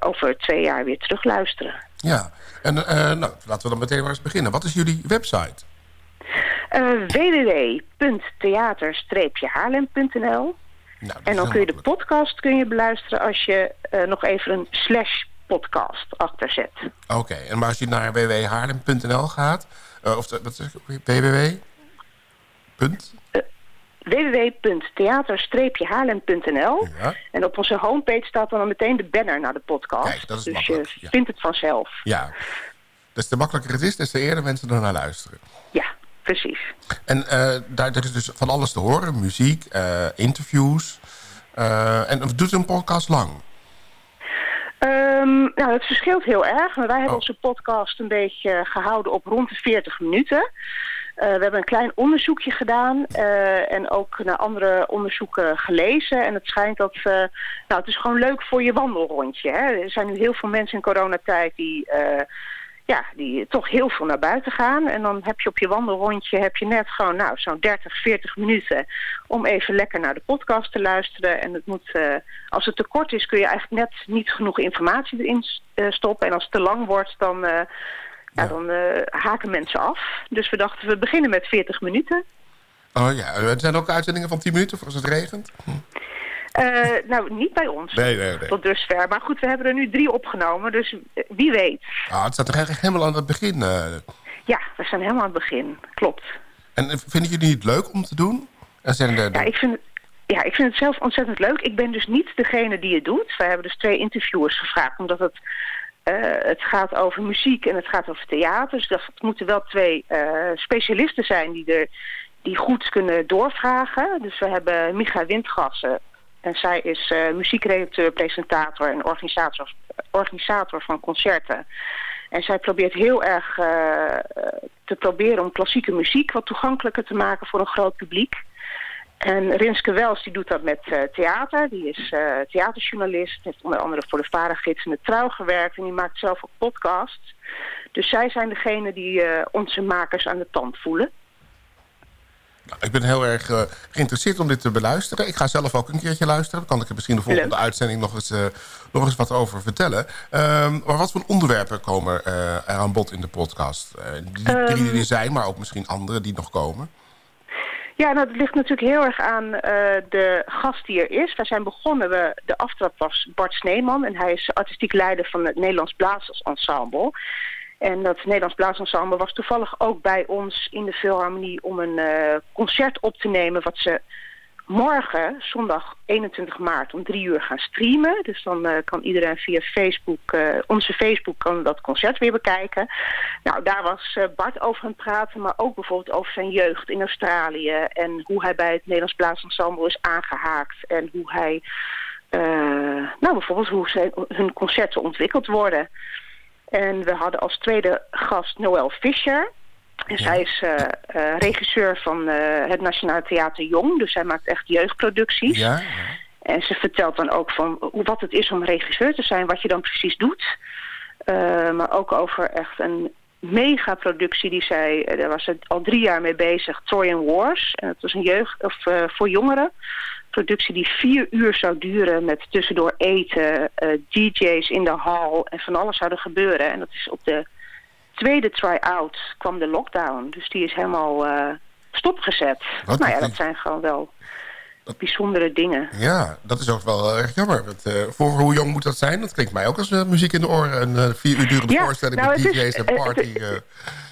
over twee jaar weer terugluisteren. Ja, en eh, nou, laten we dan meteen maar eens beginnen. Wat is jullie website? Eh www.theater-haarlem.nl En dan kun je de podcast kun je beluisteren als je eh, nog even een slash podcast achterzet. Oké, en maar als je naar www.haarlem.nl gaat, of de- wat ik, www? Punt? www.theater-haarlem.nl Ja. En op onze homepage staat dan meteen de banner naar de podcast. Kijk, dat is dus makkelijk, je ja. vindt het vanzelf. Ja. Dus te makkelijker het is, des te eerder mensen er naar luisteren. Ja, precies. En eh, daar, is dus van alles te horen. Muziek, eh, interviews. Eh, en doet een podcast lang? Ehm, nou, het verschilt heel erg. Maar wij hebben Oh. onze podcast een beetje gehouden op rond de 40 minuten. Eh, we hebben een klein onderzoekje gedaan eh, en ook naar andere onderzoeken gelezen. En het schijnt dat, eh, nou het is gewoon leuk voor je wandelrondje. Hè? Er zijn nu heel veel mensen in coronatijd die, ja, die toch heel veel naar buiten gaan. En dan heb je op je wandelrondje heb je net gewoon nou, zo'n 30, 40 minuten om even lekker naar de podcast te luisteren. En het moet, als het te kort is kun je eigenlijk net niet genoeg informatie erin stoppen. En als het te lang wordt dan... ja, dan eh, haken mensen af. Dus we dachten, we beginnen met 40 minuten. Oh ja, er zijn ook uitzendingen van 10 minuten voor als het regent. Eh, nou, niet bij ons. Nee, nee, nee. Tot dusver. Maar goed, we hebben er nu drie opgenomen. Dus eh, wie weet. Ah, het staat er eigenlijk helemaal aan het begin. Ja, we zijn helemaal aan het begin. Klopt. En vinden jullie het leuk om te doen? En zijn er, Ja, ik vind, het, ja, ik vind het zelf ontzettend leuk. Ik ben dus niet degene die het doet. We hebben dus twee interviewers gevraagd. Omdat het, het gaat over muziek en het gaat over theater. Dus dat moeten wel twee eh, specialisten zijn die, er, die goed kunnen doorvragen. Dus we hebben Micha Windgassen. En zij is eh, muziekredacteur, presentator en organisator, van concerten. En zij probeert heel erg eh, eh, te proberen om klassieke muziek wat toegankelijker te maken voor een groot publiek. En Rinske Wels die doet dat met eh, theater. Die is eh, theaterjournalist. Heeft onder andere voor de Varengids en de Trouw gewerkt. En die maakt zelf ook podcasts. Dus zij zijn degene die eh, onze makers aan de tand voelen. Nou, ik ben heel erg geïnteresseerd om dit te beluisteren. Ik ga zelf ook een keertje luisteren. Dan kan ik er misschien de volgende uitzending nog eens, nog eens wat over vertellen. Ehm, maar wat voor onderwerpen komen er aan bod in de podcast? Eh, die, Ehm. die er zijn, maar ook misschien andere die nog komen. Ja, nou, dat ligt natuurlijk heel erg aan eh, de gast die er is. Wij zijn begonnen, we, de aftrap was Bart Sneeman... en hij is artistiek leider van het Nederlands Blazersensemble. En dat Nederlands Blazersensemble was toevallig ook bij ons in de Philharmonie... om een eh, concert op te nemen wat ze morgen, zondag 21 maart, om drie uur gaan streamen. Dus dan eh, kan iedereen via Facebook, eh, onze Facebook, kan dat concert weer bekijken. Nou, daar was eh, Bart over aan het praten, maar ook bijvoorbeeld over zijn jeugd in Australië. En hoe hij bij het Nederlands Blaasensemble is aangehaakt. En hoe hij, nou bijvoorbeeld hoe zij, hun concerten ontwikkeld worden. En we hadden als tweede gast Noël Fischer. En zij is eh, eh, regisseur van eh, het Nationaal Theater Jong. Dus zij maakt echt jeugdproducties. Ja, En ze vertelt dan ook van hoe- wat het is om regisseur te zijn, wat je dan precies doet. Maar ook over echt een megaproductie die zij, daar was ze al drie jaar mee bezig, Trojan Wars. En het was een jeugd, of voor jongeren. Productie die vier uur zou duren met tussendoor eten, DJ's in de hal en van alles zou er gebeuren. En dat is op de tweede try-out kwam de lockdown. Dus die is helemaal eh, stopgezet. Wat nou ja, dat zijn gewoon wel bijzondere dingen. Ja, dat is ook wel erg jammer. Want, eh, voor hoe jong moet dat zijn? Dat klinkt mij ook als eh, muziek in de oren. Een eh, vier uur durende Ja, voorstelling nou, met is- DJ's en eh, party. het- eh.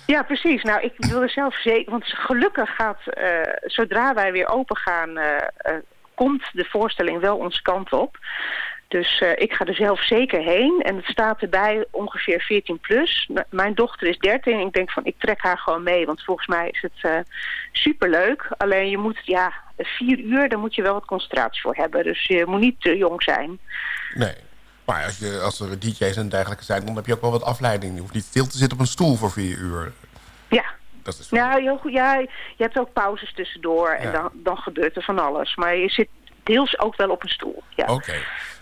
Ja, precies. Nou, ik wilde zelf zeker... Want gelukkig gaat, eh, zodra wij weer open gaan... eh, eh, komt de voorstelling wel onze kant op. Dus eh, ik ga er zelf zeker heen. En het staat erbij ongeveer 14 plus. M- mijn dochter is 13. Ik denk van, ik trek haar gewoon mee. Want volgens mij is het eh superleuk. Alleen je moet, ja, vier uur, daar moet je wel wat concentratie voor hebben. Dus je moet niet te jong zijn. Nee. Maar als, je, als er DJ's en dergelijke zijn, dan heb je ook wel wat afleiding. Je hoeft niet stil te zitten op een stoel voor vier uur. Ja. Dat is Ja, heel goed. ja, je hebt ook pauzes tussendoor en Ja. dan, dan gebeurt er van alles. Maar je zit deels ook wel op een stoel. Ja. Oké.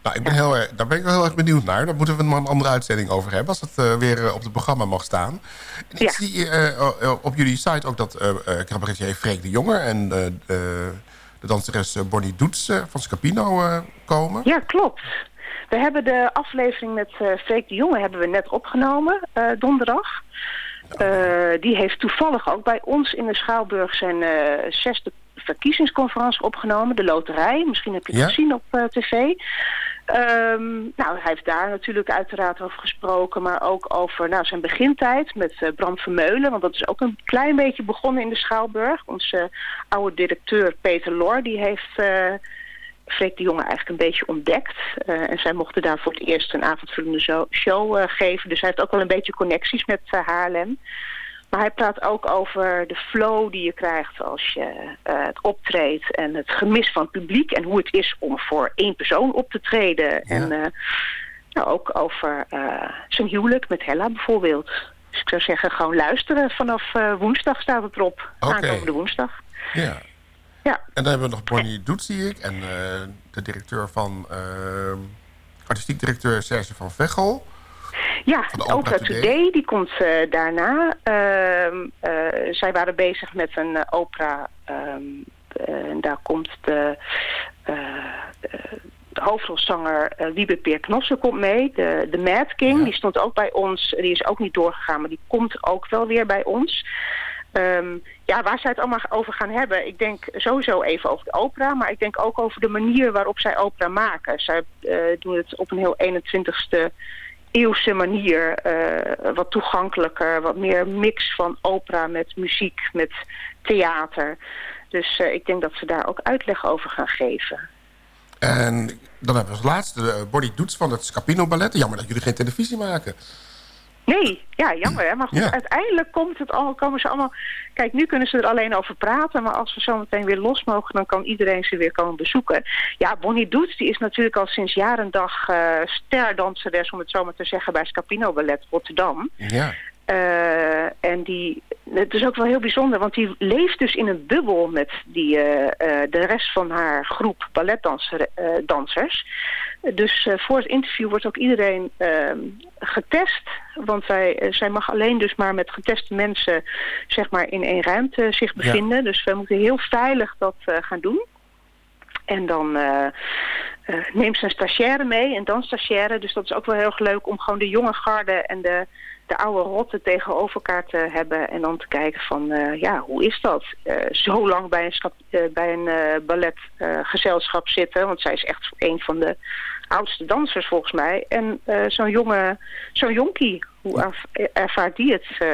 Nou, ik ben heel erg, daar ben ik wel heel erg benieuwd naar. Daar moeten we een andere uitzending over hebben... als het eh, weer eh, op het programma mag staan. En ik zie eh, op jullie site ook dat uh, cabaretier Freek de Jonger... en de, danseres Bonnie Doets van Scapino komen. Ja, klopt. We hebben de aflevering met eh Freek de Jonge hebben we net opgenomen, donderdag. Die heeft toevallig ook bij ons in de Schouwburg zijn zesde verkiezingsconferentie opgenomen, de loterij. Misschien heb je het Ja. gezien op tv. Ehm, nou, hij heeft daar natuurlijk uiteraard over gesproken, maar ook over nou, zijn begintijd met eh, Bram Vermeulen. Want dat is ook een klein beetje begonnen in de Schouwburg. Onze oude directeur Peter Lor, die heeft eh Freek de Jonge eigenlijk een beetje ontdekt. Eh, en zij mochten daar voor het eerst een avondvullende show eh, geven. Dus hij heeft ook wel een beetje connecties met eh, Haarlem. Maar hij praat ook over de flow die je krijgt als je eh, het optreedt. En het gemis van het publiek. En hoe het is om voor één persoon op te treden. En eh, nou, ook over eh, zijn huwelijk met Hella bijvoorbeeld. Dus ik zou zeggen, gewoon luisteren. Vanaf woensdag staat het erop. Oké. Aankomende woensdag. Ja. Ja. En dan hebben we nog Bonnie Doet, zie ik. En de directeur van... artistiek directeur Serge van Vechel. Ja, Opera, Opera Today. Today. die komt eh, daarna. Ehm, eh, zij waren bezig met een eh, opera. ehm, eh, en daar komt de, hoofdrolzanger eh, Wiebe Peer Knossen komt mee. De, de Mad King, die stond ook bij ons. Die is ook niet doorgegaan, maar die komt ook wel weer bij ons. Ehm, ja, waar zij het allemaal over gaan hebben. Ik denk sowieso even over de opera, maar ik denk ook over de manier waarop zij opera maken. Zij doen het op een heel 21ste eeuwse manier. eh, wat toegankelijker, wat meer mix van opera met muziek, met theater. Dus eh, ik denk dat ze daar ook uitleg over gaan geven. En dan hebben we als laatste de Bonnie Doets van het Scapino Ballet. Jammer dat jullie geen televisie maken. Nee, ja, jammer hè. Maar goed, Ja. uiteindelijk komt het al, komen ze allemaal... Kijk, nu kunnen ze er alleen over praten, maar als we zo meteen weer los mogen... dan kan iedereen ze weer komen bezoeken. Ja, Bonnie Doets, die is natuurlijk al sinds jaar en dag eh sterdanseres... om het zo maar te zeggen, bij Scapino Ballet Rotterdam. Ja. Eh, en die, het is ook wel heel bijzonder, want die leeft dus in een bubbel met die, eh, eh, de rest van haar groep balletdansers. dus voor het interview wordt ook iedereen ehm, getest. Want zij, zij mag alleen dus maar met geteste mensen zeg maar, in één ruimte zich Ja. bevinden. Dus we moeten heel veilig dat gaan doen. En dan neemt ze een stagiaire mee, een dansstagiaire. Dus dat is ook wel heel erg leuk om gewoon de jonge garde en de, de oude rotten tegenover elkaar te hebben. En dan te kijken van, eh, ja, hoe is dat? Eh, zo lang bij een, eh, bij een balletgezelschap zitten. Want zij is echt een van de oudste dansers volgens mij. En zo'n jonge, zo'n jonkie, hoe erv- ervaart die het? eh,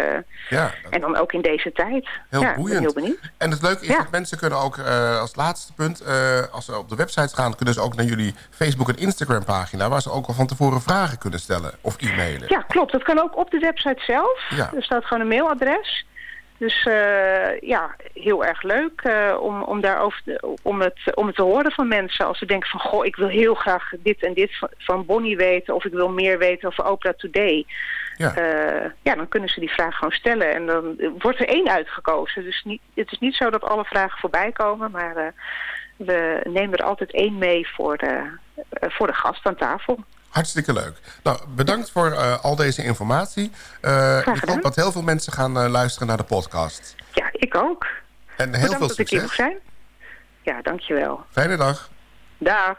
Ja, en dan ook in deze tijd. Heel ja, ik ben boeiend. heel benieuwd. En het leuke is dat mensen kunnen ook eh, als laatste punt... eh, als ze op de website gaan, kunnen ze ook naar jullie Facebook- en Instagram-pagina... waar ze ook al van tevoren vragen kunnen stellen of e-mailen. Ja, klopt. Dat kan ook op de website zelf. Ja. Er staat gewoon een mailadres. Dus eh, ja, heel erg leuk eh, om, om, daarover te- om, het, om het te horen van mensen. Als ze denken van, goh, ik wil heel graag dit en dit van, van Bonnie weten... of ik wil meer weten over Opera Today. Ja. Eh, ja, dan kunnen ze die vraag gewoon stellen. En dan wordt er één uitgekozen. Dus niet, het is niet zo dat alle vragen voorbij komen, maar... eh, we nemen er altijd één mee voor de, eh, voor de gast aan tafel. Hartstikke leuk. Nou, bedankt voor al deze informatie. Ik hoop dat heel veel mensen gaan luisteren naar de podcast. Ja, ik ook. En heel Bedankt veel dat ik hier succes. mocht zijn. Ja, dankjewel. Fijne dag. Dag.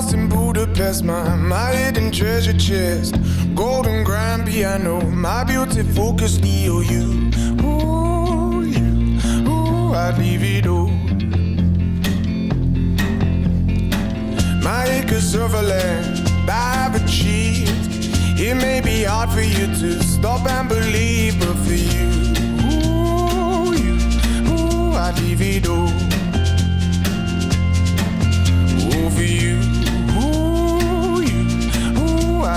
House in Budapest, my, my hidden treasure chest. Golden grand piano, my beauty focus EOU. Ooh, you, ooh, I'd leave it all. My acres of land I've achieved. It may be hard for you to stop and believe, but for you, ooh, you, ooh, I'd leave it all. Ooh, for you,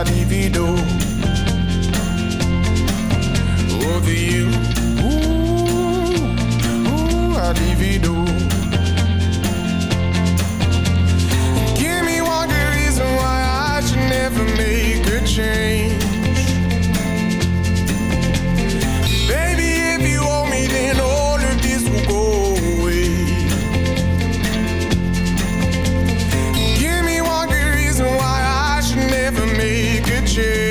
ooh, I'd divido. Over you, ooh, ooh, I'd divido. Give me one good reason why I should never make a change. picture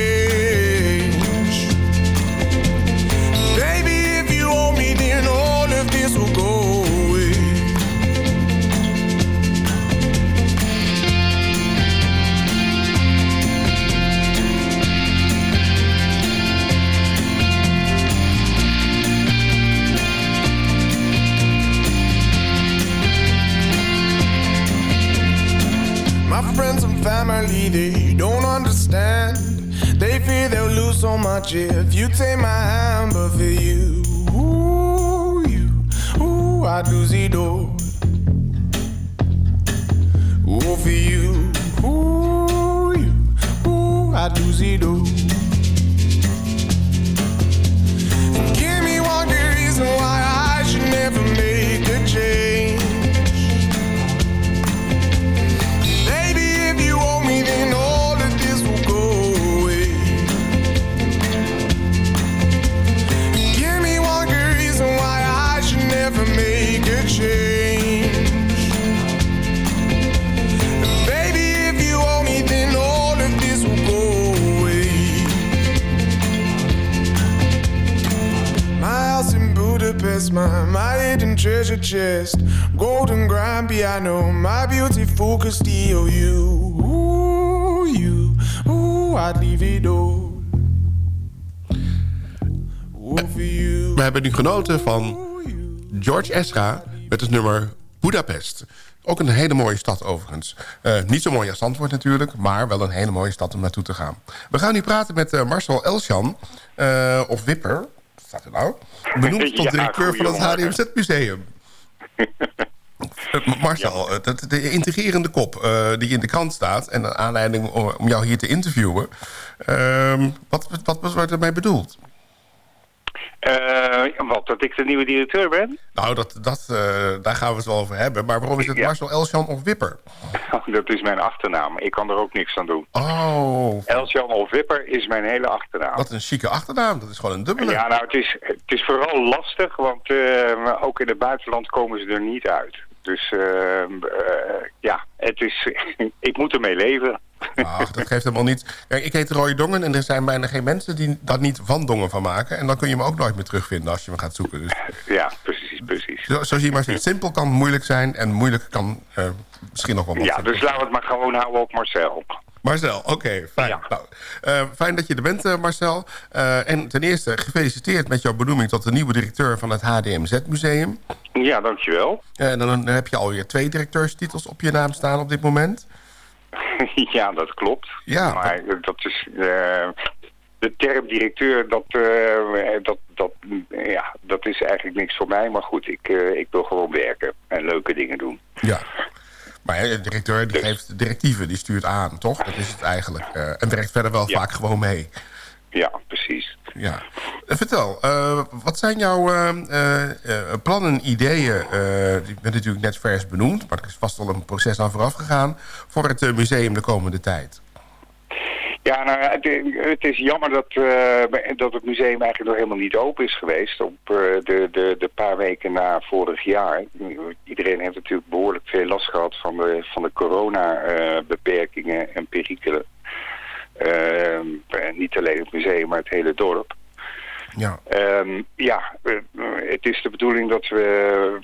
much if you take my hand, but for you, ooh, you, ooh, I'd lose it all. Ooh, for you, ooh, you, ooh, I'd lose it all. Golden grand piano, my beauty focused EOU. Ooh, you, ooh, I'd leave it all. Ooh, for you. We hebben nu genoten van George Ezra met het nummer Budapest. Ook een hele mooie stad overigens. Eh, niet zo mooi als Zandvoort natuurlijk, maar wel een hele mooie stad om naartoe te gaan. We gaan nu praten met eh, Marcel Elsjan, eh, of Wipper, staat er nou? <laughs> Benoemd tot Ja, directeur van het. HDMZ Museum. <laughs> Eh, Marcel, eh, dat- de intrigerende kop eh, die in de krant staat... en de aanleiding om, om jou hier te interviewen... ehm, wat, wat, wat wordt ermee bedoeld? Eh, wat, dat ik de nieuwe directeur ben? Nou, dat, dat, eh, daar gaan we het wel over hebben. Maar waarom is het Ja. Marcel Elsjan of Wipper? <laughs> dat is mijn achternaam. Ik kan er ook niks aan doen. Oh, Elsjan of Wipper is mijn hele achternaam. wat een chique achternaam. Dat is gewoon een dubbele. Ja, nou, het is, het is vooral lastig, want eh, ook in het buitenland komen ze er niet uit. Dus ja, het is, <laughs> ik moet ermee leven. Ach, dat geeft helemaal niet. Kijk, ik heet Roy Dongen en er zijn bijna geen mensen die daar niet van Dongen van maken. En dan kun je me ook nooit meer terugvinden als je me gaat zoeken. Dus Ja, precies, precies. zo, zo zie je maar. Simpel kan moeilijk zijn en moeilijk kan eh, misschien nog wel wat Ja, zijn. dus laten we het maar gewoon houden op Marcel. Marcel, oké, fijn. Nou, eh, fijn dat je er bent, eh, Marcel. En ten eerste gefeliciteerd met jouw benoeming tot de nieuwe directeur van het HDMZ-museum. Ja, dankjewel. En dan heb je alweer twee directeurstitels op je naam staan op dit moment. <laughs> ja, dat klopt. Ja, Maar dat is... eh, de term directeur, dat, eh, dat, dat, ja, dat is eigenlijk niks voor mij. Maar goed, ik, eh, ik wil gewoon werken en leuke dingen doen. Ja. Maar de directeur die geeft directieven, die stuurt aan, toch? Dat is het eigenlijk. En werkt verder wel vaak gewoon mee. Ja, precies. Ja. Eh, vertel, eh, wat zijn jouw eh, plannen, ideeën? je bent natuurlijk net vers benoemd, maar er is vast al een proces aan vooraf gegaan... voor het museum de komende tijd. Ja, nou, het, het is jammer dat, dat het museum eigenlijk nog helemaal niet open is geweest op de, de, de paar weken na vorig jaar. Iedereen heeft natuurlijk behoorlijk veel last gehad van de, van de corona-beperkingen en perikelen. Eh, niet alleen het museum, maar het hele dorp. Ja. Ehm, ja, het is de bedoeling dat we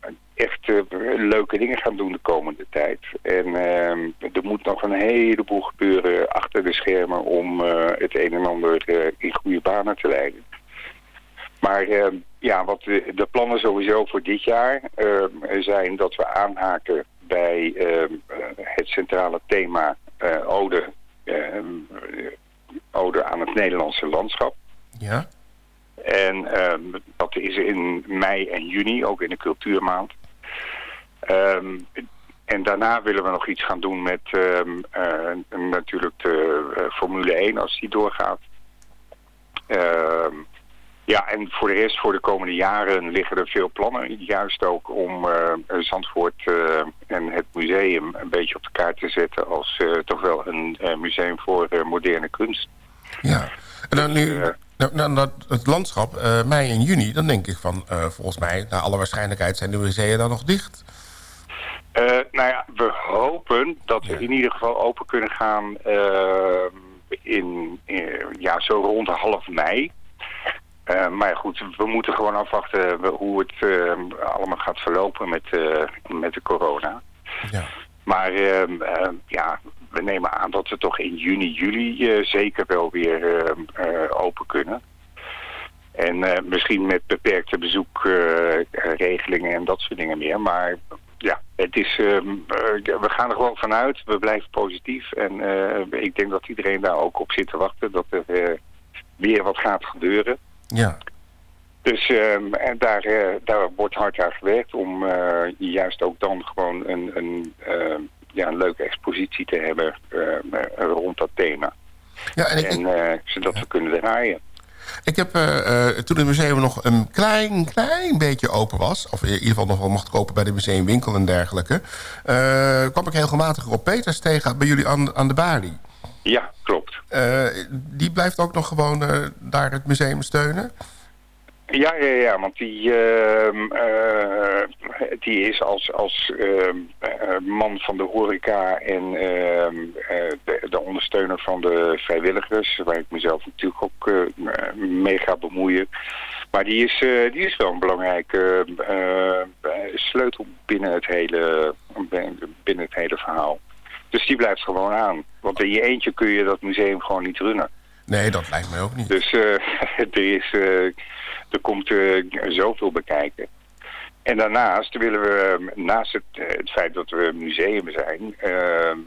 eh, echt eh, leuke dingen gaan doen de komende tijd. En ehm, er moet nog een heleboel gebeuren achter de schermen om het een en ander in goede banen te leiden. Maar ehm, ja, wat de, de plannen sowieso voor dit jaar zijn dat we aanhaken bij het centrale thema ode, ode aan het Nederlandse landschap. Ja? En ehm, dat is in mei en juni, ook in de cultuurmaand. Ehm, en daarna willen we nog iets gaan doen met ehm, eh, natuurlijk de eh, Formule 1 als die doorgaat. Ja, en voor de rest, voor de komende jaren liggen er veel plannen. Juist ook om eh, Zandvoort en het museum een beetje op de kaart te zetten als toch wel een museum voor moderne kunst. Ja. En dan nu, nou, nou, dat, het landschap, eh, mei en juni, dan denk ik van... eh, volgens mij, naar alle waarschijnlijkheid, zijn de musea dan nog dicht. Eh, nou ja, we hopen dat we in ieder geval open kunnen gaan eh, in, in- ja, zo rond half mei. Eh, maar goed, we moeten gewoon afwachten hoe het eh, allemaal gaat verlopen met, eh, met de corona. Ja. Maar ja, we nemen aan dat we toch in juni, juli eh, zeker wel weer ehm, eh, open kunnen. En eh, misschien met beperkte bezoekregelingen en dat soort dingen meer. Maar ja, het is, ehm, eh, we gaan er gewoon vanuit. We blijven positief. En ik denk dat iedereen daar ook op zit te wachten. Dat er weer wat gaat gebeuren. Ja. Dus ehm, en daar, daar wordt hard aan gewerkt om juist ook dan gewoon een, een, ja, een leuke expositie te hebben ehm, eh, rond dat thema. Ja, en ik, eh, zodat we kunnen draaien. Ik heb eh, eh, toen het museum nog een klein, klein beetje open was... of in ieder geval nog wel mocht kopen bij de museumwinkel en dergelijke... eh, kwam ik regelmatig Rob Peters tegen bij jullie aan, aan de balie. Ja, klopt. Eh, die blijft ook nog gewoon eh, daar het museum steunen? Ja, ja, ja, want die, eh, die is als, als eh, man van de horeca en ehm, eh, de, de ondersteuner van de vrijwilligers, waar ik mezelf natuurlijk ook mee ga bemoeien. Maar die is, die is wel een belangrijke sleutel binnen het, hele, binnen het hele verhaal. Dus die blijft gewoon aan. Want in je eentje kun je dat museum gewoon niet runnen. Nee, dat lijkt mij ook niet. Dus eh, <laughs> er, is, eh, er komt eh, zoveel bekijken. En daarnaast willen we, naast het, het feit dat we een museum zijn...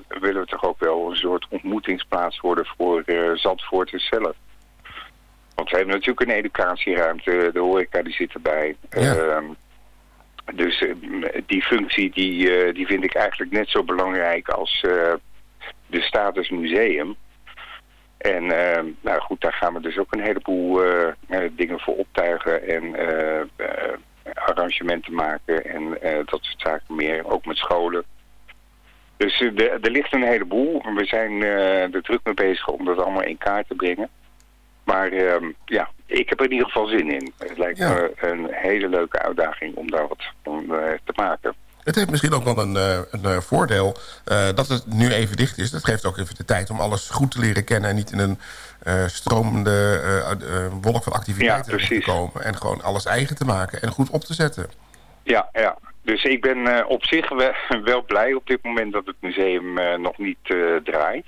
willen we toch ook wel een soort ontmoetingsplaats worden voor Zandvoorters zelf. Want we hebben natuurlijk een educatieruimte, de horeca die zit erbij. Ehm, dus die functie die, die vind ik eigenlijk net zo belangrijk als de status museum. En eh, nou goed, daar gaan we dus ook een heleboel eh, eh, dingen voor optuigen en eh, arrangementen maken en dat soort zaken meer, ook met scholen. Dus er ligt een heleboel. We zijn er druk mee bezig om dat allemaal in kaart te brengen. Maar ehm, ja, ik heb er in ieder geval zin in. Het lijkt me een hele leuke uitdaging om daar wat van te maken. Het heeft misschien ook wel een, eh, een eh, voordeel eh, dat het nu even dicht is. Dat geeft ook even de tijd om alles goed te leren kennen... en niet in een stromende wolk van activiteiten te komen... en gewoon alles eigen te maken en goed op te zetten. Ja, ja. Dus ik ben op zich wel, <laughs> wel blij op dit moment dat het museum nog niet draait.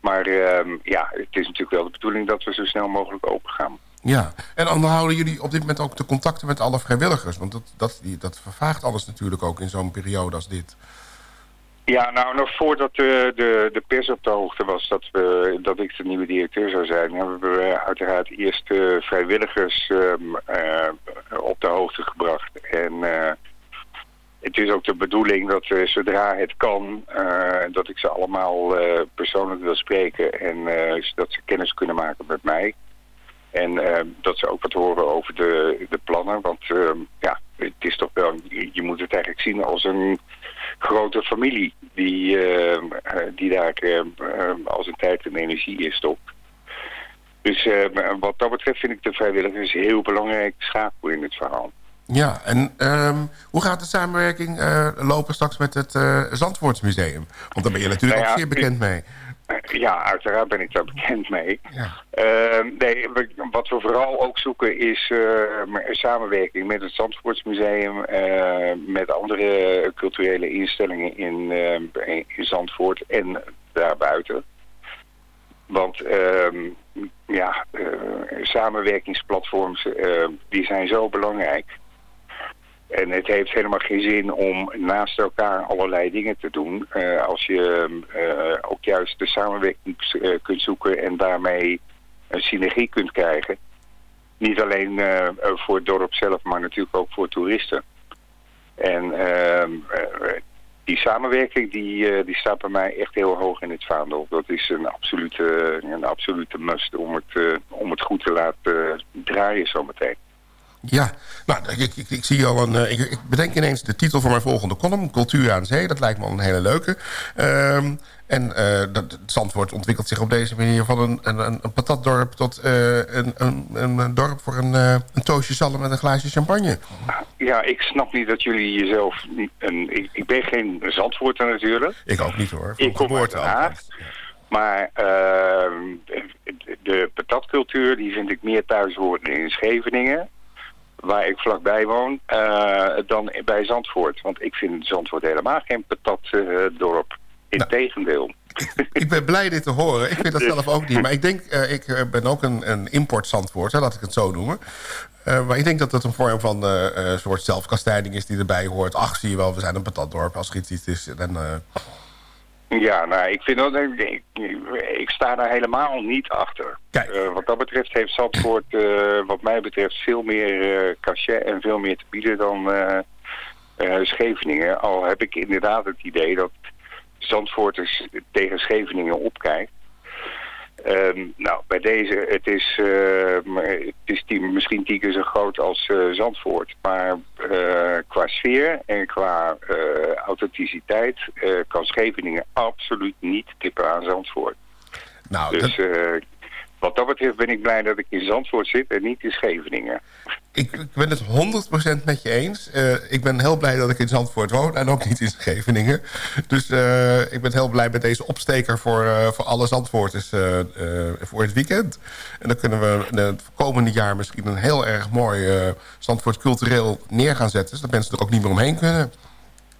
Maar ehm, ja, het is natuurlijk wel de bedoeling dat we zo snel mogelijk open gaan. Ja, en onderhouden jullie op dit moment ook de contacten met alle vrijwilligers? Want dat, dat, dat vervaagt alles natuurlijk ook in zo'n periode als dit. Ja, nou, nog voordat de, de, de pers op de hoogte was dat, we, dat ik de nieuwe directeur zou zijn, hebben we uiteraard eerst eh, vrijwilligers ehm, eh, op de hoogte gebracht. En eh, het is ook de bedoeling dat eh, zodra het kan, eh, dat ik ze allemaal eh, persoonlijk wil spreken en eh, zodat ze kennis kunnen maken met mij. En eh, dat ze ook wat horen over de, de plannen. Want ehm, ja, het is toch wel, je je moet het eigenlijk zien als een grote familie die, ehm, eh, die daar ehm, als een tijd en energie in stopt. Dus wat dat betreft vind ik de vrijwilligers heel belangrijk schakel in het verhaal. Ja, en hoe gaat de samenwerking eh, lopen straks met het Zandvoortsmuseum? Want daar ben je natuurlijk Nou ja, ook zeer bekend mee. Ja, uiteraard ben ik daar bekend mee. Ehm, nee, wat we vooral ook zoeken is eh, samenwerking met het Zandvoortsmuseum, eh, met andere culturele instellingen in, eh, in Zandvoort en daarbuiten. Want ehm, ja, eh, samenwerkingsplatforms eh, die zijn zo belangrijk. En het heeft helemaal geen zin om naast elkaar allerlei dingen te doen. eh, als je eh, ook juist de samenwerking eh, kunt zoeken en daarmee een synergie kunt krijgen. Niet alleen voor het dorp zelf, maar natuurlijk ook voor toeristen. En ehm, eh, die samenwerking die, die staat bij mij echt heel hoog in het vaandel. Dat is een absolute, een absolute must om het, om het goed te laten draaien zometeen. Ja, nou, ik, ik, ik zie al een. eh, ik, ik bedenk ineens de titel van mijn volgende column: Cultuur aan Zee. Dat lijkt me al een hele leuke. Ehm, en eh, dat, het Zandvoort ontwikkelt zich op deze manier van een, een, een, patatdorp tot eh, een, een, een, dorp voor een, een toastje zalm met een glaasje champagne. Ja, ik snap niet dat jullie jezelf niet... Een, ik, ik ben geen Zandvoorter natuurlijk. Ik ook niet hoor. Ik kom uit Den Haag. Maar ehm, de, de patatcultuur die vind ik meer thuis horen in Scheveningen. Waar ik vlakbij woon. eh, dan bij Zandvoort. Want ik vind Zandvoort helemaal geen patatdorp. Integendeel. Ik ben blij dit te horen. Ik vind dat zelf ook niet. Maar ik denk, eh, ik eh, ben ook een, een import-Zandvoort, hè, laat ik het zo noemen. Eh, maar ik denk dat het een vorm van eh, eh, soort zelfkastijding is die erbij hoort. Ach, zie je wel, we zijn een patatdorp. Als er iets iets is, dan... Ja, nou, ik vind dat... Ik, ik sta daar helemaal niet achter. Eh, wat dat betreft heeft Zandvoort, eh, wat mij betreft, veel meer eh cachet en veel meer te bieden dan Scheveningen. Al heb ik inderdaad het idee dat Zandvoorters tegen Scheveningen opkijkt. Ehm, nou, bij deze, het is, eh, maar het is tien, misschien tien keer zo groot als eh, Zandvoort. Maar eh, qua sfeer en qua eh, authenticiteit kan Scheveningen absoluut niet tippen aan Zandvoort. Nou, dus eh, wat dat betreft ben ik blij dat ik in Zandvoort zit en niet in Scheveningen. Ik, ik ben het 100% met je eens. Eh, ik ben heel blij dat ik in Zandvoort woon en ook niet in Scheveningen. Dus eh, ik ben heel blij met deze opsteker voor, eh, voor alle Zandvoorters voor het weekend. En dan kunnen we het komende jaar misschien een heel erg mooi Zandvoort cultureel neer gaan zetten. Zodat mensen er ook niet meer omheen kunnen.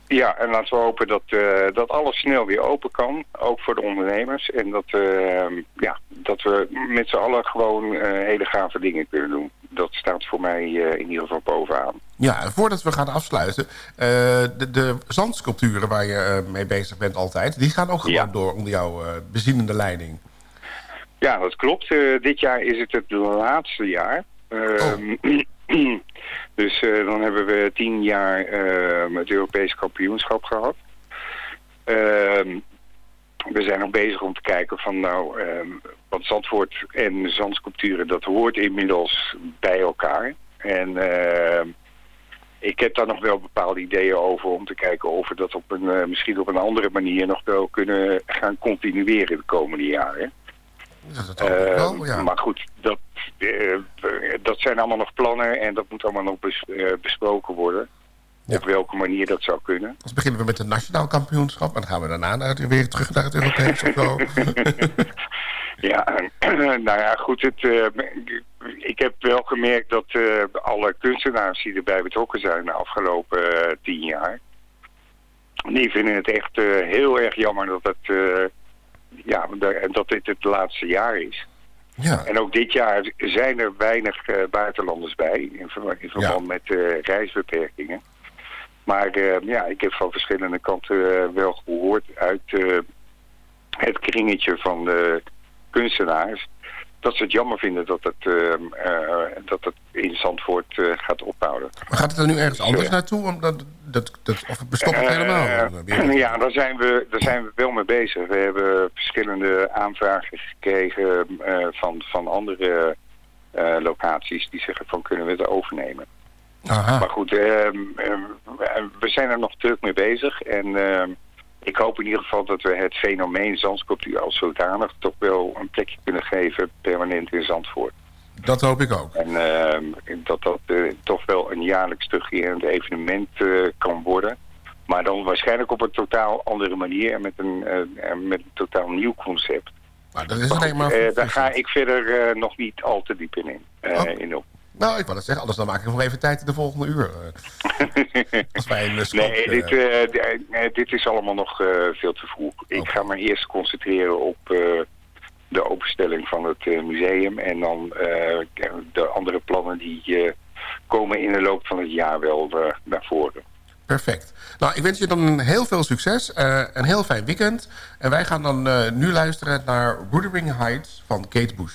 Ja, en laten we hopen dat, eh, dat alles snel weer open kan, ook voor de ondernemers. En dat, eh, ja, dat we met z'n allen gewoon eh, hele gave dingen kunnen doen. Dat staat voor mij eh, in ieder geval bovenaan. Ja, en voordat we gaan afsluiten. de, de zandsculpturen waar je mee bezig bent altijd... die gaan ook gewoon door onder jouw bezienende leiding. Ja, dat klopt. Dit jaar is het het laatste jaar. Ehm, <clears throat> dus eh, dan hebben we tien jaar eh, het Europees kampioenschap gehad. Ehm, we zijn nog bezig om te kijken van nou, ehm, wat Zandvoort en zandsculpturen, dat hoort inmiddels bij elkaar. En ehm, ik heb daar nog wel bepaalde ideeën over om te kijken of we dat op een, eh, misschien op een andere manier nog wel kunnen gaan continueren de komende jaren. Eh, Maar goed, dat, eh, dat zijn allemaal nog plannen en dat moet allemaal nog bes- eh, besproken worden. Op welke manier dat zou kunnen. Dus beginnen we met het nationaal kampioenschap... en dan gaan we daarna naar weer terug naar het Europees of zo. <laughs> <laughs> Ja, <clears throat> nou ja, goed. Het, ik heb wel gemerkt dat alle kunstenaars die erbij betrokken zijn de afgelopen tien jaar... die vinden het echt heel erg jammer dat, het, ja, da- dat dit het laatste jaar is. Ja. En ook dit jaar zijn er weinig eh, buitenlanders bij in, ver- in verband met eh, reisbeperkingen. Maar eh, ja, ik heb van verschillende kanten wel gehoord uit het kringetje van de kunstenaars... dat ze het jammer vinden dat het, eh, eh, dat het in Zandvoort eh, gaat ophouden. Maar gaat het er nu ergens anders naartoe? Omdat dat, dat, of bestopt het helemaal? Eh, ja, daar zijn, we, daar zijn we wel mee bezig. We hebben verschillende aanvragen gekregen van, van andere locaties die zeggen van kunnen we het overnemen. Maar goed, ehm, ehm, we zijn er nog druk mee bezig. En ehm, ik hoop in ieder geval dat we het fenomeen zandsculptuur als zodanig toch wel een plekje kunnen geven permanent in Zandvoort. Dat hoop ik ook. En ehm, dat dat eh, toch wel een jaarlijks terugkerend evenement eh, kan worden. Maar dan waarschijnlijk op een totaal andere manier en met een, eh, met een totaal nieuw concept. Maar dat is Maar maar... daar ga ik verder nog niet al te diep in, in, Oh. in op. Nou, ik wou dat zeggen. Anders dan maak ik nog even tijd in de volgende uur. eh. <laughs> Als wij een scope, Nee, eh, dit, eh, eh, dit is allemaal nog eh, veel te vroeg. Ik ga me eerst concentreren op eh, de openstelling van het eh, museum. En dan eh, de andere plannen die eh, komen in de loop van het jaar wel eh, naar voren. Perfect. Nou, ik wens je dan heel veel succes. eh, een heel fijn weekend. En wij gaan dan eh, nu luisteren naar Wuthering Heights van Kate Bush.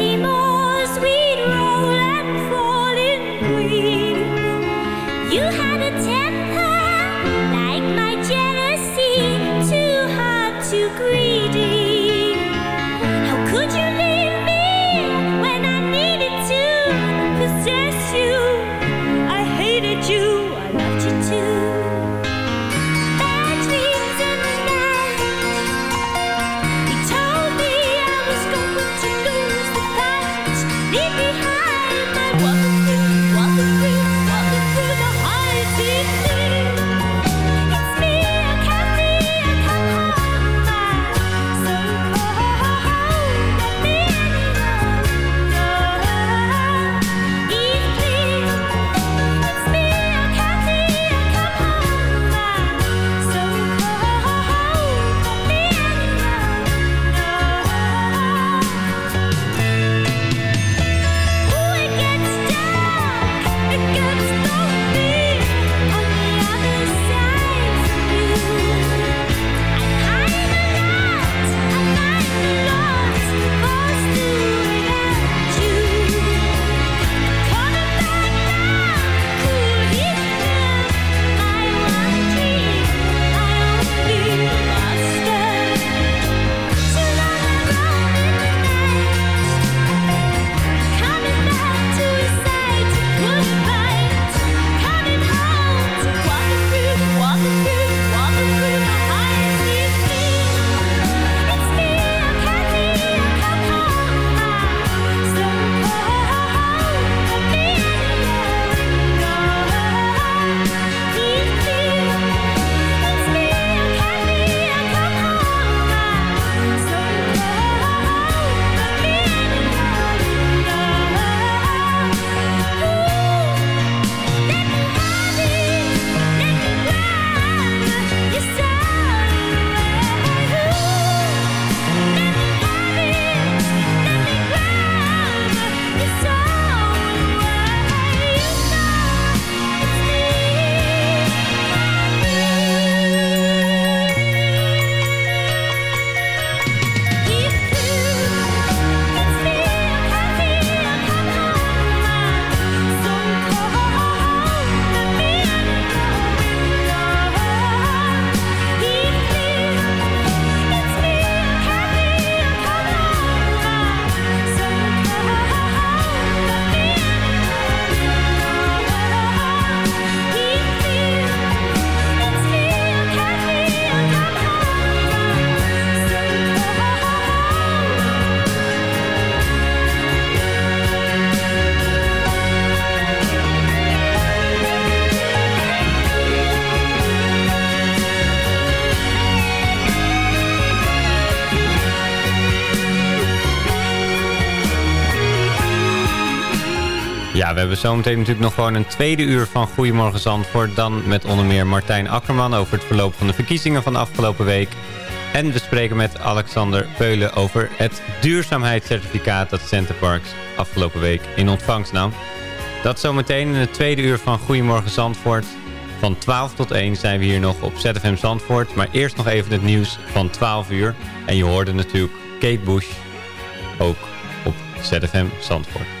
hebben zometeen natuurlijk nog gewoon een tweede uur van Goedemorgen Zandvoort. Dan met onder meer Martijn Akkerman over het verloop van de verkiezingen van de afgelopen week. En we spreken met Alexander Peulen over het duurzaamheidscertificaat dat Centerparks afgelopen week in ontvangst nam. Dat zometeen in het tweede uur van Goedemorgen Zandvoort. Van 12 tot 1 zijn we hier nog op ZFM Zandvoort. Maar eerst nog even het nieuws van 12 uur. En je hoorde natuurlijk Kate Bush ook op ZFM Zandvoort.